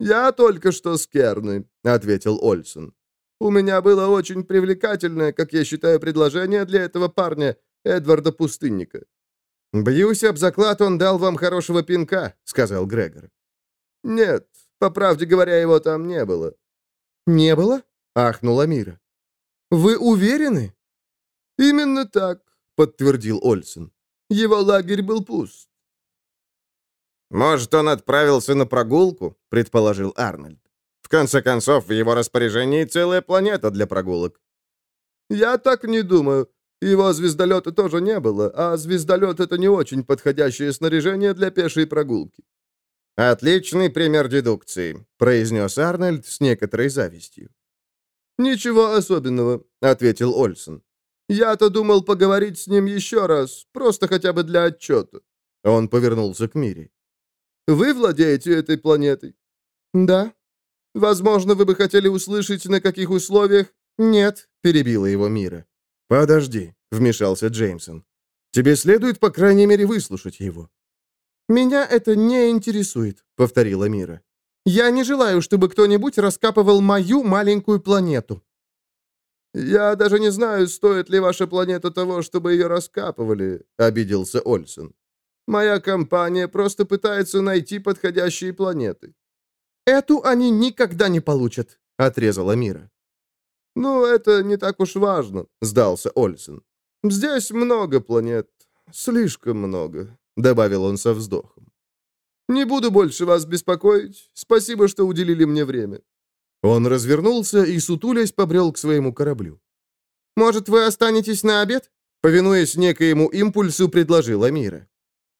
«Я только что с Керны», — ответил Ольсон. «У меня было очень привлекательное, как я считаю, предложение для этого парня, Эдварда Пустынника». «Бьюсь об заклад, он дал вам хорошего пинка», — сказал Грегор. «Нет, по правде говоря, его там не было». «Не было?» — ахнула Мира. «Вы уверены?» «Именно так», — подтвердил Ольсон. «Его лагерь был пуст. «Может, он отправился на прогулку?» — предположил Арнольд. «В конце концов, в его распоряжении целая планета для прогулок». «Я так не думаю. Его звездолета тоже не было, а звездолет — это не очень подходящее снаряжение для пешей прогулки». «Отличный пример дедукции», — произнес Арнольд с некоторой завистью. «Ничего особенного», — ответил Ольсон. «Я-то думал поговорить с ним еще раз, просто хотя бы для отчета». Он повернулся к Мире. Вы владеете этой планетой?» «Да». «Возможно, вы бы хотели услышать, на каких условиях...» «Нет», — перебила его Мира. «Подожди», — вмешался Джеймсон. «Тебе следует, по крайней мере, выслушать его». «Меня это не интересует», — повторила Мира. «Я не желаю, чтобы кто-нибудь раскапывал мою маленькую планету». «Я даже не знаю, стоит ли ваша планета того, чтобы ее раскапывали», — обиделся Ольсон. Моя компания просто пытается найти подходящие планеты». «Эту они никогда не получат», — отрезала Мира. «Ну, это не так уж важно», — сдался Ольсен. «Здесь много планет. Слишком много», — добавил он со вздохом. «Не буду больше вас беспокоить. Спасибо, что уделили мне время». Он развернулся и, сутулясь, побрел к своему кораблю. «Может, вы останетесь на обед?» Повинуясь некоему импульсу, предложила Мира.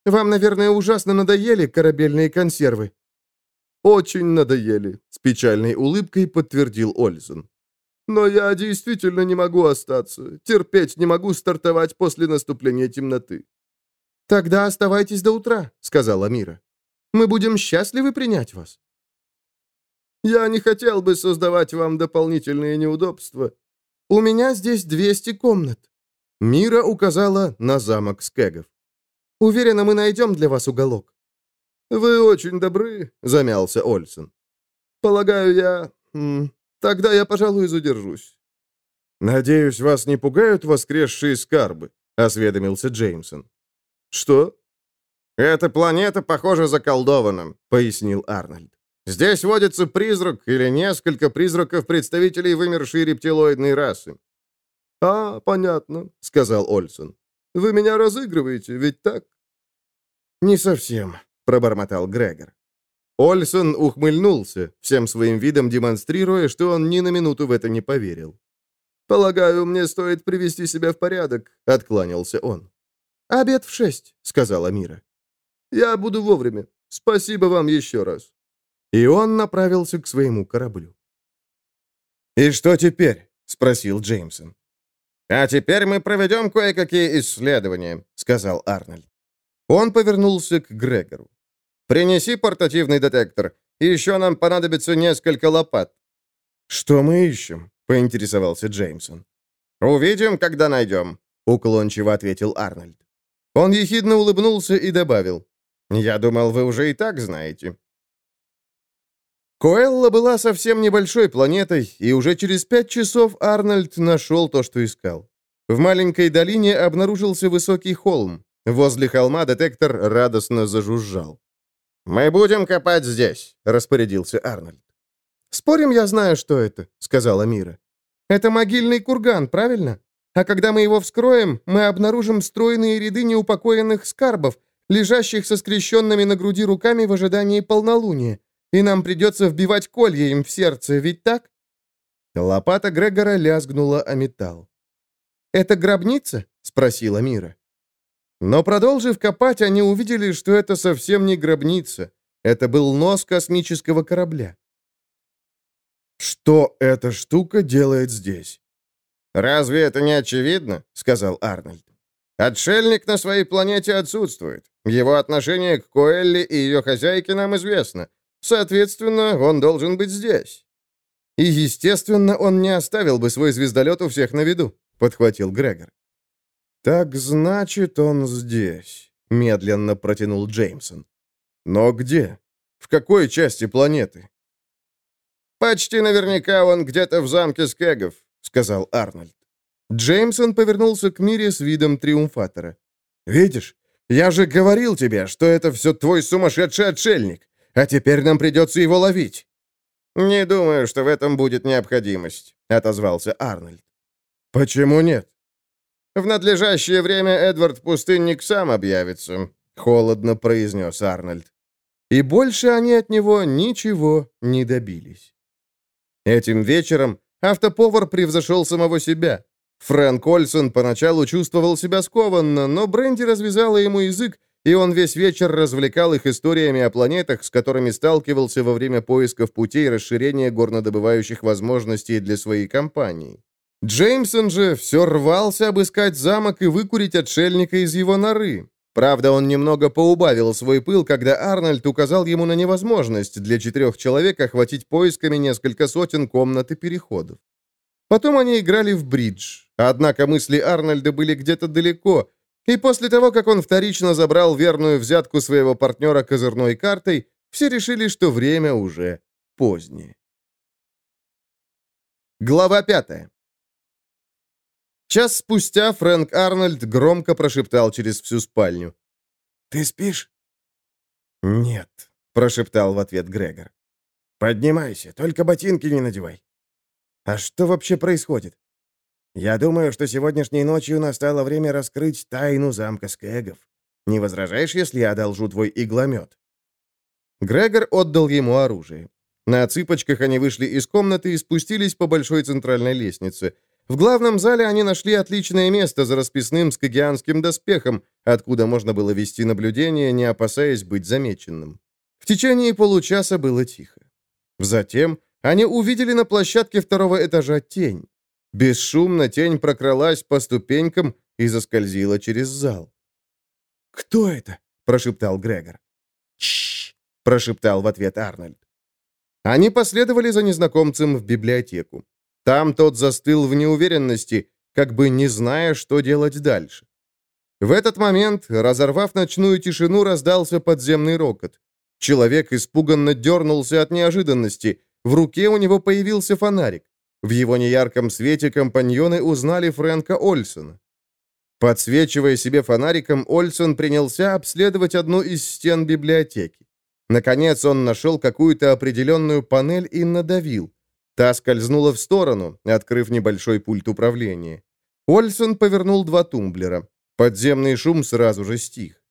Вам, наверное, ужасно надоели корабельные консервы». «Очень надоели», — с печальной улыбкой подтвердил Ользен. «Но я действительно не могу остаться. Терпеть не могу стартовать после наступления темноты». «Тогда оставайтесь до утра», — сказала Мира. «Мы будем счастливы принять вас». «Я не хотел бы создавать вам дополнительные неудобства. У меня здесь 200 комнат». Мира указала на замок Скегов. Уверена, мы найдем для вас уголок». «Вы очень добры», — замялся Ольсен. «Полагаю, я... Тогда я, пожалуй, задержусь». «Надеюсь, вас не пугают воскресшие скарбы», — осведомился Джеймсон. «Что?» «Эта планета, похоже, заколдована», — пояснил Арнольд. Здесь водится призрак или несколько призраков представителей вымершей рептилоидной расы». «А, понятно», — сказал Ольсон. «Вы меня разыгрываете, ведь так?» «Не совсем», — пробормотал Грегор. Ольсон ухмыльнулся, всем своим видом демонстрируя, что он ни на минуту в это не поверил. «Полагаю, мне стоит привести себя в порядок», — откланялся он. «Обед в шесть», — сказала Мира. «Я буду вовремя. Спасибо вам еще раз». И он направился к своему кораблю. «И что теперь?» — спросил Джеймсон. «А теперь мы проведем кое-какие исследования», — сказал Арнольд. Он повернулся к Грегору. «Принеси портативный детектор. Еще нам понадобится несколько лопат». «Что мы ищем?» — поинтересовался Джеймсон. «Увидим, когда найдем», — уклончиво ответил Арнольд. Он ехидно улыбнулся и добавил. «Я думал, вы уже и так знаете». Коэлла была совсем небольшой планетой, и уже через пять часов Арнольд нашел то, что искал. В маленькой долине обнаружился высокий холм. Возле холма детектор радостно зажужжал. «Мы будем копать здесь», — распорядился Арнольд. «Спорим, я знаю, что это», — сказала Мира. «Это могильный курган, правильно? А когда мы его вскроем, мы обнаружим стройные ряды неупокоенных скарбов, лежащих со скрещенными на груди руками в ожидании полнолуния, и нам придется вбивать колья им в сердце, ведь так?» Лопата Грегора лязгнула о металл. «Это гробница?» — спросила Мира. Но, продолжив копать, они увидели, что это совсем не гробница. Это был нос космического корабля. «Что эта штука делает здесь?» «Разве это не очевидно?» — сказал Арнольд. «Отшельник на своей планете отсутствует. Его отношение к Коэлли и ее хозяйке нам известно. Соответственно, он должен быть здесь». «И, естественно, он не оставил бы свой звездолет у всех на виду», — подхватил Грегор. «Так значит, он здесь», — медленно протянул Джеймсон. «Но где? В какой части планеты?» «Почти наверняка он где-то в замке Скегов», — сказал Арнольд. Джеймсон повернулся к Мире с видом триумфатора. «Видишь, я же говорил тебе, что это все твой сумасшедший отшельник, а теперь нам придется его ловить». «Не думаю, что в этом будет необходимость», — отозвался Арнольд. «Почему нет?» «В надлежащее время Эдвард Пустынник сам объявится», — холодно произнес Арнольд. И больше они от него ничего не добились. Этим вечером автоповар превзошел самого себя. Фрэнк Ольсон поначалу чувствовал себя скованно, но Бренди развязала ему язык, и он весь вечер развлекал их историями о планетах, с которыми сталкивался во время поисков путей расширения горнодобывающих возможностей для своей компании. Джеймсон же все рвался обыскать замок и выкурить отшельника из его норы. Правда, он немного поубавил свой пыл, когда Арнольд указал ему на невозможность для четырех человек охватить поисками несколько сотен комнат и переходов. Потом они играли в бридж. Однако мысли Арнольда были где-то далеко, и после того, как он вторично забрал верную взятку своего партнера козырной картой, все решили, что время уже позднее. Глава пятая. Час спустя Фрэнк Арнольд громко прошептал через всю спальню. «Ты спишь?» «Нет», — прошептал в ответ Грегор. «Поднимайся, только ботинки не надевай». «А что вообще происходит?» «Я думаю, что сегодняшней ночью настало время раскрыть тайну замка Скэгов. Не возражаешь, если я одолжу твой игломет?» Грегор отдал ему оружие. На цыпочках они вышли из комнаты и спустились по большой центральной лестнице. В главном зале они нашли отличное место за расписным скагианским доспехом, откуда можно было вести наблюдение, не опасаясь быть замеченным. В течение получаса было тихо. Затем они увидели на площадке второго этажа тень. Бесшумно тень прокралась по ступенькам и заскользила через зал. «Кто это?» – прошептал Грегор. «Чш!» – прошептал в ответ Арнольд. Они последовали за незнакомцем в библиотеку. Там тот застыл в неуверенности, как бы не зная, что делать дальше. В этот момент, разорвав ночную тишину, раздался подземный рокот. Человек испуганно дернулся от неожиданности. В руке у него появился фонарик. В его неярком свете компаньоны узнали Фрэнка Ольсона. Подсвечивая себе фонариком, Ольсон принялся обследовать одну из стен библиотеки. Наконец он нашел какую-то определенную панель и надавил. Та скользнула в сторону, открыв небольшой пульт управления. Ольсон повернул два тумблера. Подземный шум сразу же стих.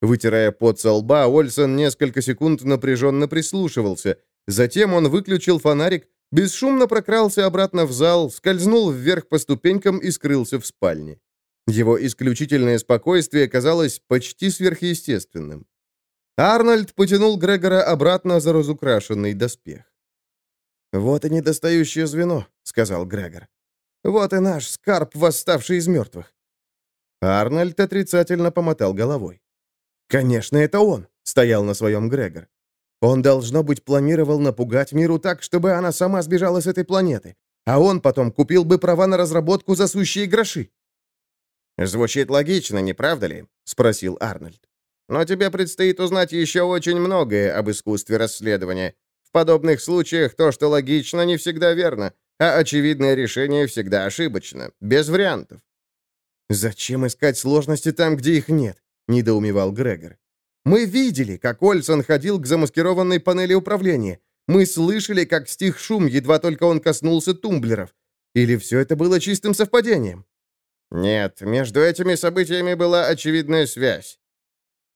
Вытирая пот со лба, Ольсон несколько секунд напряженно прислушивался. Затем он выключил фонарик, бесшумно прокрался обратно в зал, скользнул вверх по ступенькам и скрылся в спальне. Его исключительное спокойствие казалось почти сверхъестественным. Арнольд потянул Грегора обратно за разукрашенный доспех. «Вот и недостающее звено», — сказал Грегор. «Вот и наш скарб, восставший из мертвых». Арнольд отрицательно помотал головой. «Конечно, это он», — стоял на своем Грегор. «Он, должно быть, планировал напугать миру так, чтобы она сама сбежала с этой планеты, а он потом купил бы права на разработку за сущие гроши». «Звучит логично, не правда ли?» — спросил Арнольд. «Но тебе предстоит узнать еще очень многое об искусстве расследования. Подобных случаях то, что логично, не всегда верно, а очевидное решение всегда ошибочно, без вариантов». «Зачем искать сложности там, где их нет?» — недоумевал Грегор. «Мы видели, как Ольсон ходил к замаскированной панели управления. Мы слышали, как стих шум, едва только он коснулся тумблеров. Или все это было чистым совпадением?» «Нет, между этими событиями была очевидная связь».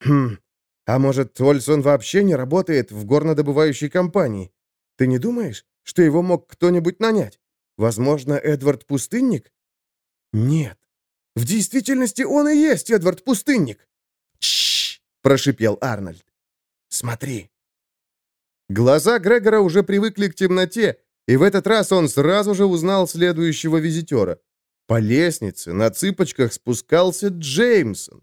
«Хм, а может, Ольсон вообще не работает в горнодобывающей компании? Ты не думаешь, что его мог кто-нибудь нанять? Возможно, Эдвард Пустынник?» «Нет. В действительности он и есть Эдвард Пустынник. «Тш!» — прошипел Арнольд. «Смотри». Глаза Грегора уже привыкли к темноте, и в этот раз он сразу же узнал следующего визитера. По лестнице на цыпочках спускался Джеймсон.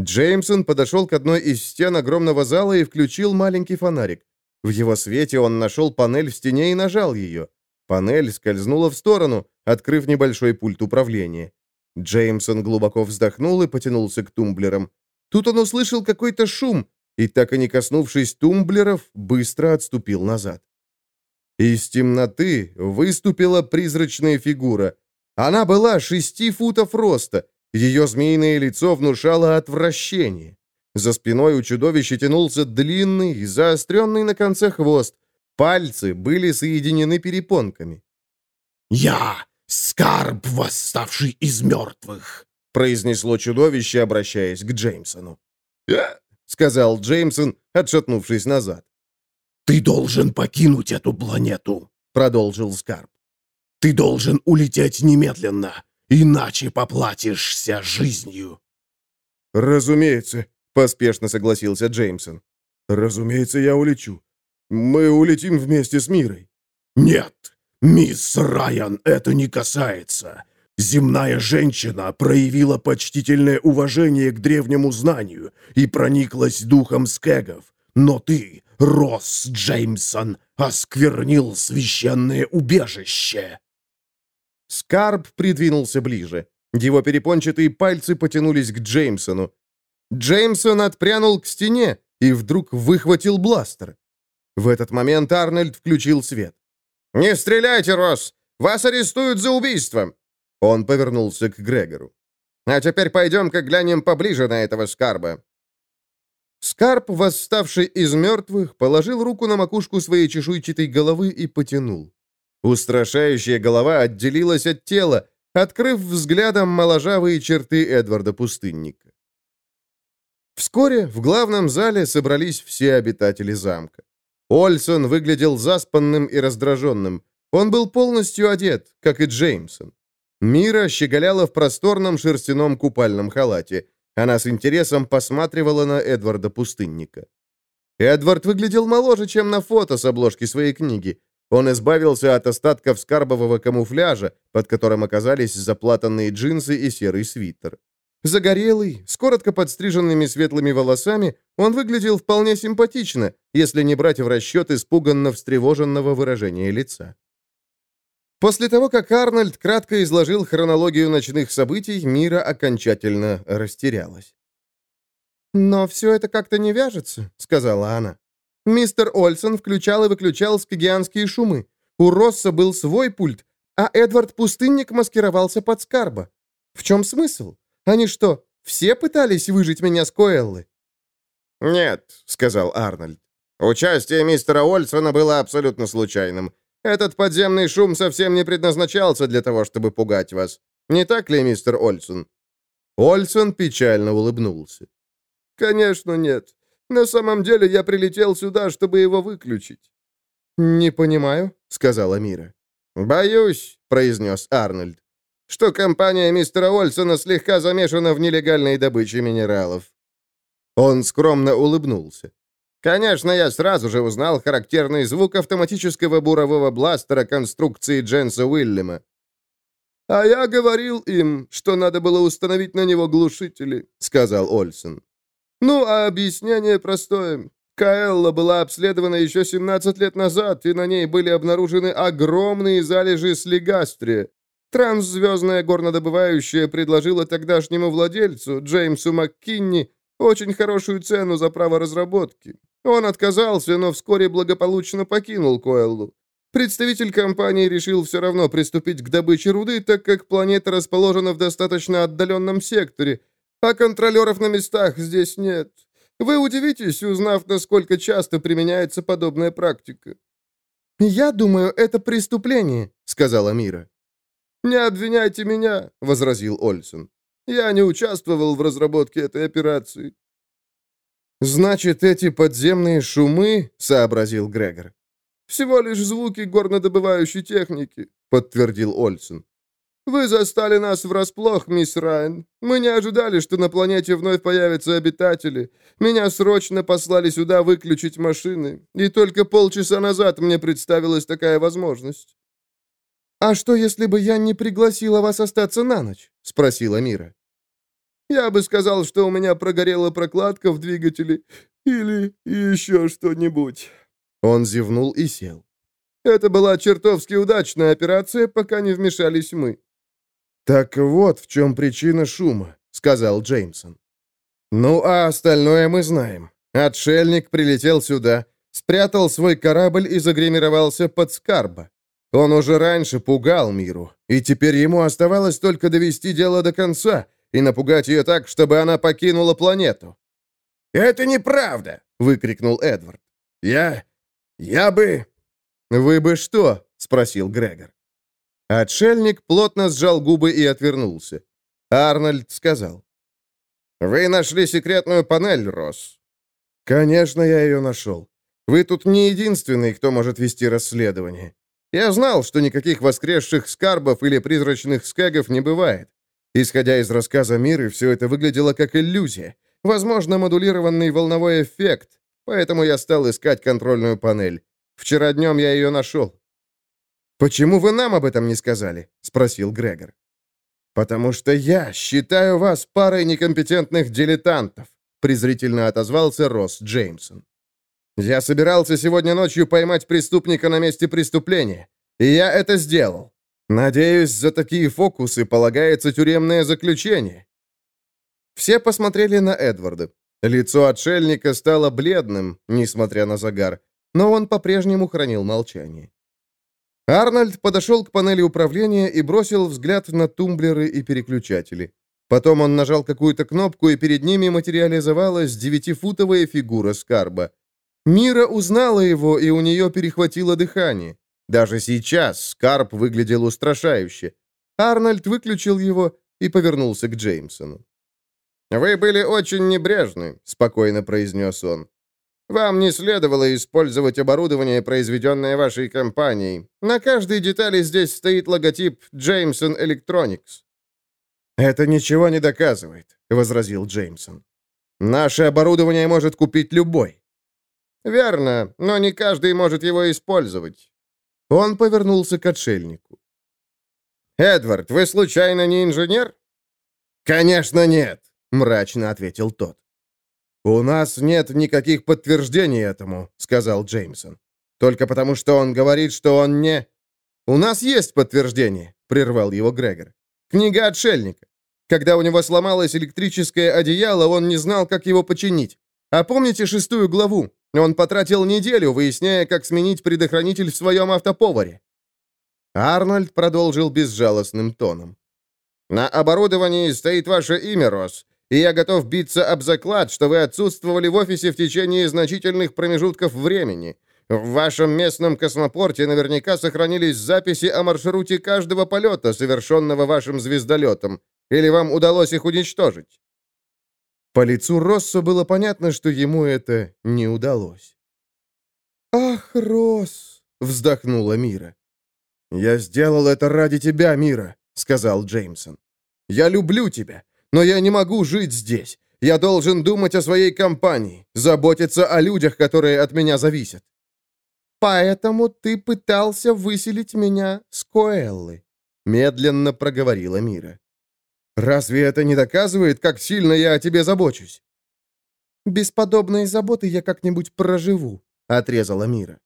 Джеймсон подошел к одной из стен огромного зала и включил маленький фонарик. В его свете он нашел панель в стене и нажал ее. Панель скользнула в сторону, открыв небольшой пульт управления. Джеймсон глубоко вздохнул и потянулся к тумблерам. Тут он услышал какой-то шум, и, так и не коснувшись тумблеров, быстро отступил назад. Из темноты выступила призрачная фигура. Она была шести футов роста. Ее змеиное лицо внушало отвращение. За спиной у чудовища тянулся длинный, заостренный на конце хвост. Пальцы были соединены перепонками. «Я — скарб, восставший из мертвых!» произнесло чудовище, обращаясь к Джеймсону. «Я?» — сказал Джеймсон, отшатнувшись назад. «Ты должен покинуть эту планету», — продолжил Скарб. «Ты должен улететь немедленно, иначе поплатишься жизнью». «Разумеется», — поспешно согласился Джеймсон. «Разумеется, я улечу. Мы улетим вместе с Мирой». «Нет, мисс Райан, это не касается. Земная женщина проявила почтительное уважение к древнему знанию и прониклась духом скегов. Но ты, Росс Джеймсон, осквернил священное убежище. Скарб придвинулся ближе. Его перепончатые пальцы потянулись к Джеймсону. Джеймсон отпрянул к стене и вдруг выхватил бластер. В этот момент Арнольд включил свет. «Не стреляйте, Росс! Вас арестуют за убийство! Он повернулся к Грегору. «А теперь пойдем-ка глянем поближе на этого скарба». Скарб, восставший из мертвых, положил руку на макушку своей чешуйчатой головы и потянул. Устрашающая голова отделилась от тела, открыв взглядом моложавые черты Эдварда Пустынника. Вскоре в главном зале собрались все обитатели замка. Ольсон выглядел заспанным и раздраженным. Он был полностью одет, как и Джеймсон. Мира щеголяла в просторном шерстяном купальном халате. Она с интересом посматривала на Эдварда Пустынника. Эдвард выглядел моложе, чем на фото с обложки своей книги. Он избавился от остатков скарбового камуфляжа, под которым оказались заплатанные джинсы и серый свитер. Загорелый, с коротко подстриженными светлыми волосами, он выглядел вполне симпатично, если не брать в расчет испуганно встревоженного выражения лица. После того, как Арнольд кратко изложил хронологию ночных событий, Мира окончательно растерялась. «Но все это как-то не вяжется», — сказала она. «Мистер Ольсон включал и выключал скагианские шумы. У Росса был свой пульт, а Эдвард Пустынник маскировался под Скарба. В чем смысл? Они что, все пытались выжить меня с Коэллы?» «Нет», — сказал Арнольд. Участие мистера Ольсона было абсолютно случайным. Этот подземный шум совсем не предназначался для того, чтобы пугать вас. Не так ли, мистер Ольсон?» Ольсон печально улыбнулся. «Конечно нет. На самом деле я прилетел сюда, чтобы его выключить». «Не понимаю», — сказала Мира. «Боюсь», — произнес Арнольд, «что компания мистера Ольсона слегка замешана в нелегальной добыче минералов». Он скромно улыбнулся. Конечно, я сразу же узнал характерный звук автоматического бурового бластера конструкции Дженса Уильяма. «А я говорил им, что надо было установить на него глушители», — сказал Ольсен. «Ну, а объяснение простое. Каэлла была обследована еще 17 лет назад, и на ней были обнаружены огромные залежи слегастрия. Трансзвездная горнодобывающая предложила тогдашнему владельцу, Джеймсу МакКинни, очень хорошую цену за право разработки. Он отказался, но вскоре благополучно покинул Коэллу. Представитель компании решил все равно приступить к добыче руды, так как планета расположена в достаточно отдаленном секторе, а контролеров на местах здесь нет. Вы удивитесь, узнав, насколько часто применяется подобная практика. «Я думаю, это преступление», — сказала Мира. «Не обвиняйте меня», — возразил Ольсон. «Я не участвовал в разработке этой операции». «Значит, эти подземные шумы», — сообразил Грегор. «Всего лишь звуки горнодобывающей техники», — подтвердил Ольсон. «Вы застали нас врасплох, мисс Райан. Мы не ожидали, что на планете вновь появятся обитатели. Меня срочно послали сюда выключить машины, и только полчаса назад мне представилась такая возможность». «А что, если бы я не пригласила вас остаться на ночь?» — спросила Мира. «Я бы сказал, что у меня прогорела прокладка в двигателе или еще что-нибудь». Он зевнул и сел. «Это была чертовски удачная операция, пока не вмешались мы». «Так вот в чем причина шума», — сказал Джеймсон. «Ну, а остальное мы знаем. Отшельник прилетел сюда, спрятал свой корабль и загримировался под Скарба. Он уже раньше пугал миру, и теперь ему оставалось только довести дело до конца и напугать ее так, чтобы она покинула планету». «Это неправда!» — выкрикнул Эдвард. «Я... я бы...» «Вы бы что?» — спросил Грегор. Отшельник плотно сжал губы и отвернулся. Арнольд сказал. «Вы нашли секретную панель, Росс?» «Конечно, я ее нашел. Вы тут не единственный, кто может вести расследование. Я знал, что никаких воскресших скарбов или призрачных скагов не бывает. Исходя из рассказа Миры, все это выглядело как иллюзия. Возможно, модулированный волновой эффект. Поэтому я стал искать контрольную панель. Вчера днем я ее нашел. «Почему вы нам об этом не сказали?» — спросил Грегор. «Потому что я считаю вас парой некомпетентных дилетантов», — презрительно отозвался Росс Джеймсон. «Я собирался сегодня ночью поймать преступника на месте преступления, и я это сделал. Надеюсь, за такие фокусы полагается тюремное заключение». Все посмотрели на Эдварда. Лицо отшельника стало бледным, несмотря на загар, но он по-прежнему хранил молчание. Арнольд подошел к панели управления и бросил взгляд на тумблеры и переключатели. Потом он нажал какую-то кнопку, и перед ними материализовалась девятифутовая фигура Скарба. Мира узнала его, и у нее перехватило дыхание. Даже сейчас Скарб выглядел устрашающе. Арнольд выключил его и повернулся к Джеймсону. «Вы были очень небрежны», — спокойно произнес он. Вам не следовало использовать оборудование, произведенное вашей компанией. На каждой детали здесь стоит логотип Jameson Electronics». «Это ничего не доказывает», — возразил Джеймсон. «Наше оборудование может купить любой». «Верно, но не каждый может его использовать». Он повернулся к отшельнику. «Эдвард, вы случайно не инженер?» «Конечно нет», — мрачно ответил тот. «У нас нет никаких подтверждений этому», — сказал Джеймсон. «Только потому, что он говорит, что он не...» «У нас есть подтверждение», — прервал его Грегор. «Книга отшельника. Когда у него сломалось электрическое одеяло, он не знал, как его починить. А помните шестую главу? Он потратил неделю, выясняя, как сменить предохранитель в своем автоповаре». Арнольд продолжил безжалостным тоном. «На оборудовании стоит ваше имя, Росс, и я готов биться об заклад, что вы отсутствовали в офисе в течение значительных промежутков времени. В вашем местном космопорте наверняка сохранились записи о маршруте каждого полета, совершенного вашим звездолетом. Или вам удалось их уничтожить?» По лицу Россо было понятно, что ему это не удалось. «Ах, Росс!» — вздохнула Мира. «Я сделал это ради тебя, Мира», — сказал Джеймсон. «Я люблю тебя, но я не могу жить здесь. Я должен думать о своей компании, заботиться о людях, которые от меня зависят». «Поэтому ты пытался выселить меня с Коэллы», — медленно проговорила Мира. «Разве это не доказывает, как сильно я о тебе забочусь?» «Без подобной заботы я как-нибудь проживу», — отрезала Мира.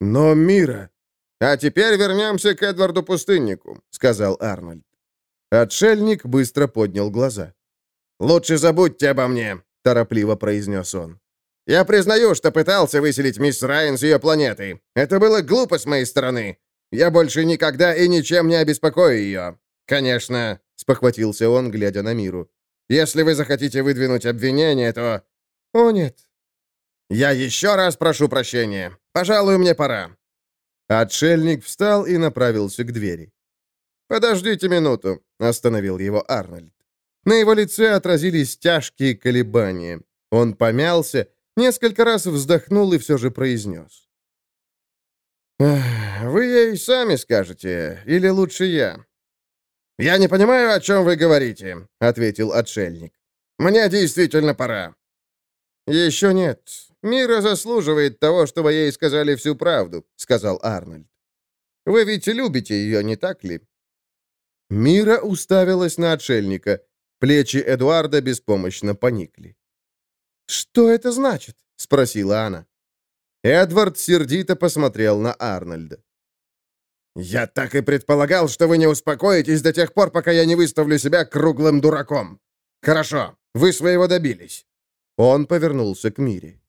«Но, Мира...» «А теперь вернемся к Эдварду Пустыннику», — сказал Арнольд. Отшельник быстро поднял глаза. «Лучше забудьте обо мне», — торопливо произнес он. «Я признаю, что пытался выселить мисс Райан с ее планеты. Это было глупо с моей стороны. Я больше никогда и ничем не обеспокою ее. Конечно, спохватился он, глядя на миру. «Если вы захотите выдвинуть обвинение, то...» «О, нет». «Я еще раз прошу прощения. Пожалуй, мне пора». Отшельник встал и направился к двери. «Подождите минуту», — остановил его Арнольд. На его лице отразились тяжкие колебания. Он помялся, несколько раз вздохнул и все же произнес. «Вы ей сами скажете, или лучше я? «Я не понимаю, о чем вы говорите», — ответил отшельник. «Мне действительно пора». «Еще нет. Мира заслуживает того, чтобы ей сказали всю правду», — сказал Арнольд. «Вы ведь любите ее, не так ли?» Мира уставилась на отшельника. Плечи Эдуарда беспомощно поникли. «Что это значит?» — спросила она. Эдвард сердито посмотрел на Арнольда. «Я так и предполагал, что вы не успокоитесь до тех пор, пока я не выставлю себя круглым дураком. Хорошо, вы своего добились». Он повернулся к Мире.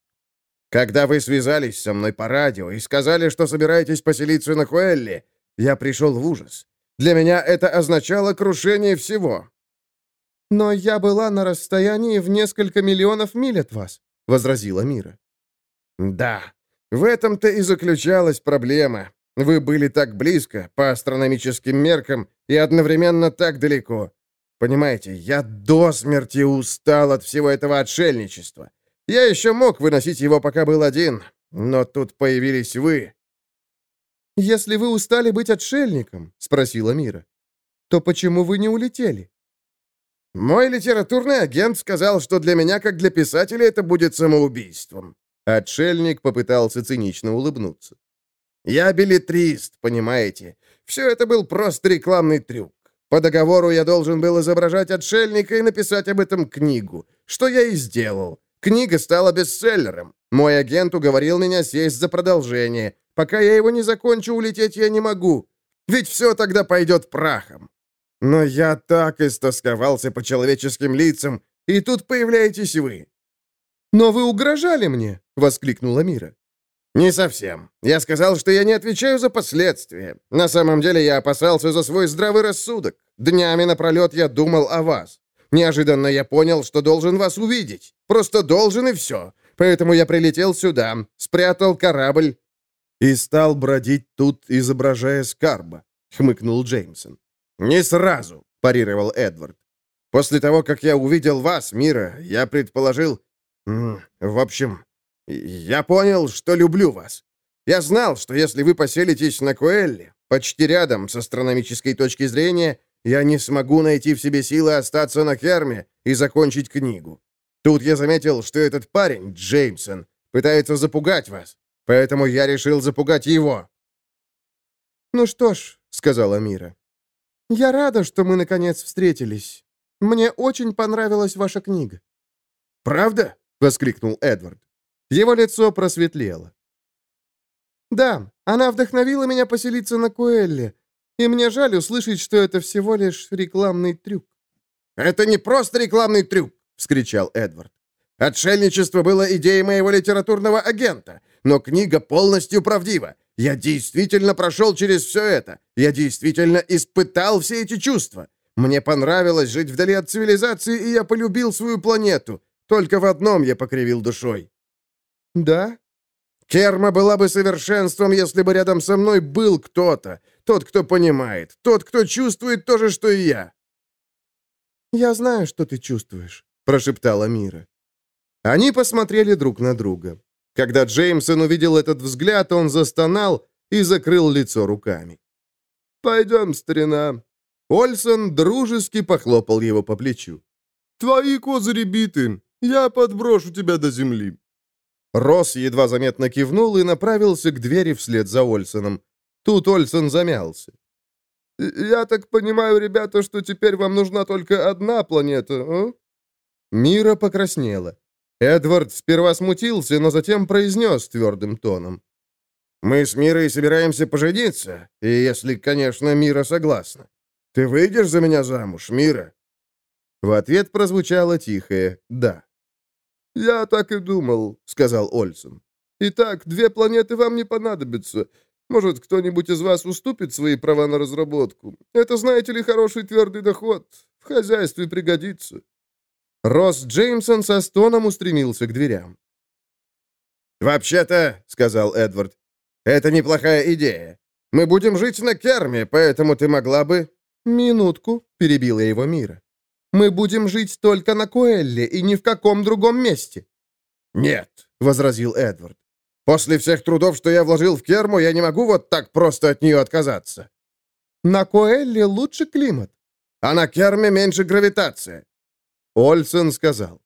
«Когда вы связались со мной по радио и сказали, что собираетесь поселиться на Хуэлле, я пришел в ужас. Для меня это означало крушение всего». «Но я была на расстоянии в несколько миллионов миль от вас», — возразила Мира. «Да, в этом-то и заключалась проблема. Вы были так близко, по астрономическим меркам, и одновременно так далеко. Понимаете, я до смерти устал от всего этого отшельничества. Я еще мог выносить его, пока был один, но тут появились вы». «Если вы устали быть отшельником», — спросила Мира, — «то почему вы не улетели?» «Мой литературный агент сказал, что для меня, как для писателя, это будет самоубийством». Отшельник попытался цинично улыбнуться. Я билетрист, понимаете? Все это был просто рекламный трюк. По договору я должен был изображать отшельника и написать об этом книгу, что я и сделал. Книга стала бестселлером. Мой агент уговорил меня сесть за продолжение. Пока я его не закончу, улететь я не могу. Ведь все тогда пойдет прахом. Но я так истосковался по человеческим лицам, и тут появляетесь вы. «Но вы угрожали мне!» — воскликнула Мира. «Не совсем. Я сказал, что я не отвечаю за последствия. На самом деле я опасался за свой здравый рассудок. Днями напролет я думал о вас. Неожиданно я понял, что должен вас увидеть. Просто должен и все. Поэтому я прилетел сюда, спрятал корабль и стал бродить тут, изображая скарба», — хмыкнул Джеймсон. «Не сразу», — парировал Эдвард. «После того, как я увидел вас, Мира, я предположил... В общем, я понял, что люблю вас. Я знал, что если вы поселитесь на Куэлле, почти рядом с астрономической точки зрения, я не смогу найти в себе силы остаться на Керме и закончить книгу. Тут я заметил, что этот парень, Джеймсон, пытается запугать вас, поэтому я решил запугать его». «Ну что ж», — сказала Мира, — «я рада, что мы наконец встретились. Мне очень понравилась ваша книга». «Правда?» — воскликнул Эдвард. Его лицо просветлело. «Да, она вдохновила меня поселиться на Куэлле, и мне жаль услышать, что это всего лишь рекламный трюк». «Это не просто рекламный трюк!» — вскричал Эдвард. «Отшельничество было идеей моего литературного агента, но книга полностью правдива. Я действительно прошел через все это. Я действительно испытал все эти чувства. Мне понравилось жить вдали от цивилизации, и я полюбил свою планету. Только в одном я покривил душой». «Да?» «Керма была бы совершенством, если бы рядом со мной был кто-то. Тот, кто понимает. Тот, кто чувствует то же, что и я». «Я знаю, что ты чувствуешь», — прошептала Мира. Они посмотрели друг на друга. Когда Джеймсон увидел этот взгляд, он застонал и закрыл лицо руками. «Пойдем, старина». Ольсон дружески похлопал его по плечу. «Твои козыри биты. Я подброшу тебя до земли». Росс едва заметно кивнул и направился к двери вслед за Ольсоном. Тут Ольсон замялся. «Я так понимаю, ребята, что теперь вам нужна только одна планета, а?» Мира покраснела. Эдвард сперва смутился, но затем произнес твердым тоном. «Мы с Мирой собираемся пожениться, и если, конечно, Мира согласна. Ты выйдешь за меня замуж, Мира?» В ответ прозвучало тихое «да». «Я так и думал», — сказал Ольсон. «Итак, две планеты вам не понадобятся. Может, кто-нибудь из вас уступит свои права на разработку? Это, знаете ли, хороший твердый доход. В хозяйстве пригодится». Росс Джеймсон со стоном устремился к дверям. «Вообще-то», — сказал Эдвард, — «это неплохая идея. Мы будем жить на Керме, поэтому ты могла бы...» «Минутку», — перебила его Мира. «Мы будем жить только на Коэлле и ни в каком другом месте». «Нет», — возразил Эдвард. «После всех трудов, что я вложил в Керму, я не могу вот так просто от нее отказаться». «На Коэлле лучше климат». «А на Керме меньше гравитация». Ольсен сказал.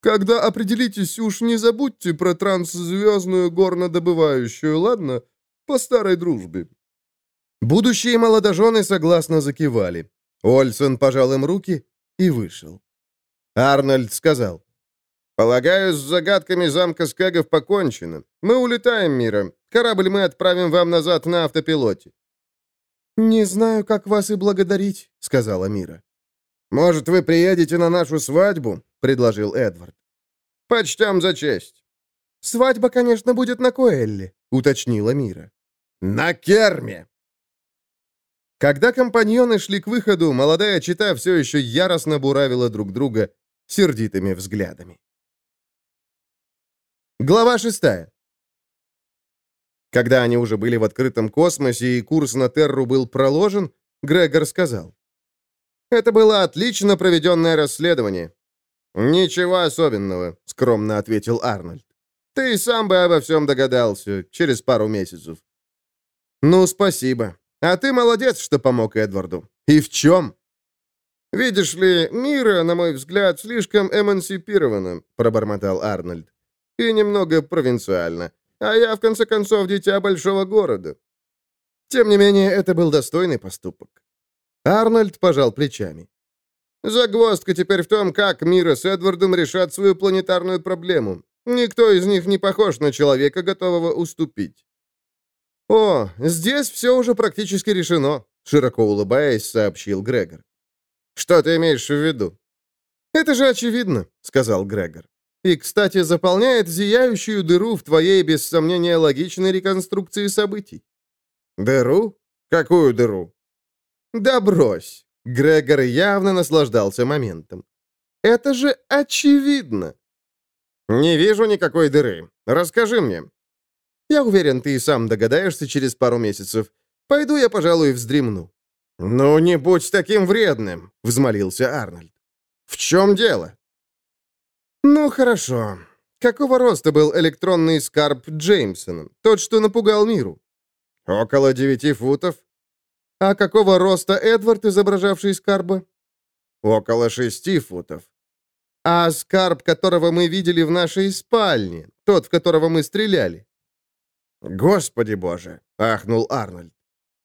«Когда определитесь, уж не забудьте про трансзвездную горнодобывающую, ладно? По старой дружбе». Будущие молодожены согласно закивали. Ольсен пожал им руки и вышел. Арнольд сказал. «Полагаю, с загадками замка Скагов покончено. Мы улетаем, Мира. Корабль мы отправим вам назад на автопилоте». «Не знаю, как вас и благодарить», — сказала Мира. «Может, вы приедете на нашу свадьбу?» — предложил Эдвард. «Почтем за честь». «Свадьба, конечно, будет на Коэлле», — уточнила Мира. «На Керме!» Когда компаньоны шли к выходу, молодая чита все еще яростно буравила друг друга сердитыми взглядами. Глава шестая. Когда они уже были в открытом космосе и курс на Терру был проложен, Грегор сказал. Это было отлично проведенное расследование». «Ничего особенного», — скромно ответил Арнольд. «Ты сам бы обо всем догадался через пару месяцев». «Ну, спасибо. А ты молодец, что помог Эдварду. И в чем?» «Видишь ли, Мира, на мой взгляд, слишком эмансипирована», — пробормотал Арнольд. «И немного провинциально. А я, в конце концов, дитя большого города». Тем не менее, это был достойный поступок. Арнольд пожал плечами. «Загвоздка теперь в том, как Мира с Эдвардом решат свою планетарную проблему. Никто из них не похож на человека, готового уступить». «О, здесь все уже практически решено», — широко улыбаясь, сообщил Грегор. «Что ты имеешь в виду?» «Это же очевидно», — сказал Грегор. «И, кстати, заполняет зияющую дыру в твоей, без сомнения, логичной реконструкции событий». «Дыру? Какую дыру?» «Да брось!» Грегор явно наслаждался моментом. «Это же очевидно!» «Не вижу никакой дыры. Расскажи мне». «Я уверен, ты и сам догадаешься через пару месяцев. Пойду я, пожалуй, вздремну». «Ну, не будь таким вредным», — взмолился Арнольд. «В чем дело?» «Ну, хорошо. Какого роста был электронный скарб Джеймсона? Тот, что напугал миру?» «Около девяти футов». А какого роста Эдвард, изображавший скарба? Около шести футов. А скарб, которого мы видели в нашей спальне, тот, в которого мы стреляли? Господи боже, ахнул Арнольд.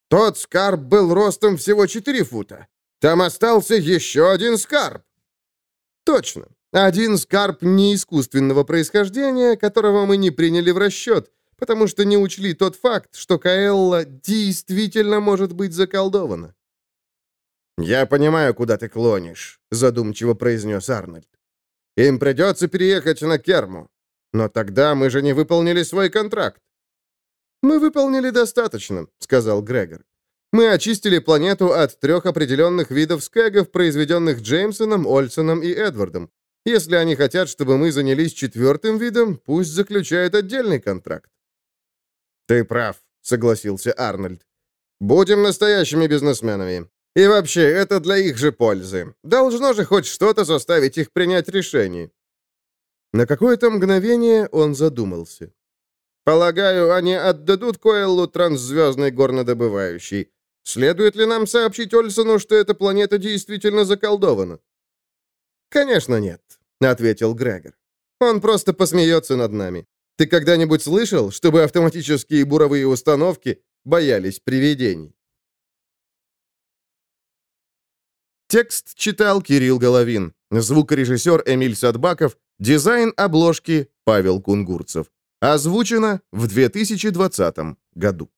Тот скарб был ростом всего четыре фута. Там остался еще один скарб. Точно. Один скарб неискусственного происхождения, которого мы не приняли в расчет, потому что не учли тот факт, что Каэлла действительно может быть заколдована. «Я понимаю, куда ты клонишь», — задумчиво произнес Арнольд. «Им придется переехать на Керму. Но тогда мы же не выполнили свой контракт». «Мы выполнили достаточно», — сказал Грегор. Мы очистили планету от трех определенных видов скэгов, произведенных Джеймсоном, Ольсоном и Эдвардом. Если они хотят, чтобы мы занялись четвертым видом, пусть заключают отдельный контракт». «Ты прав», — согласился Арнольд. «Будем настоящими бизнесменами. И вообще, это для их же пользы. Должно же хоть что-то заставить их принять решение». На какое-то мгновение он задумался. «Полагаю, они отдадут Коэллу трансзвездный горнодобывающий. Следует ли нам сообщить Ольсону, что эта планета действительно заколдована?» «Конечно нет», — ответил Грегор. «Он просто посмеется над нами. Ты когда-нибудь слышал, чтобы автоматические буровые установки боялись привидений?» Текст читал Кирилл Головин, звукорежиссер Эмиль Садбаков, дизайн обложки Павел Кунгурцев. Озвучено в 2020 году.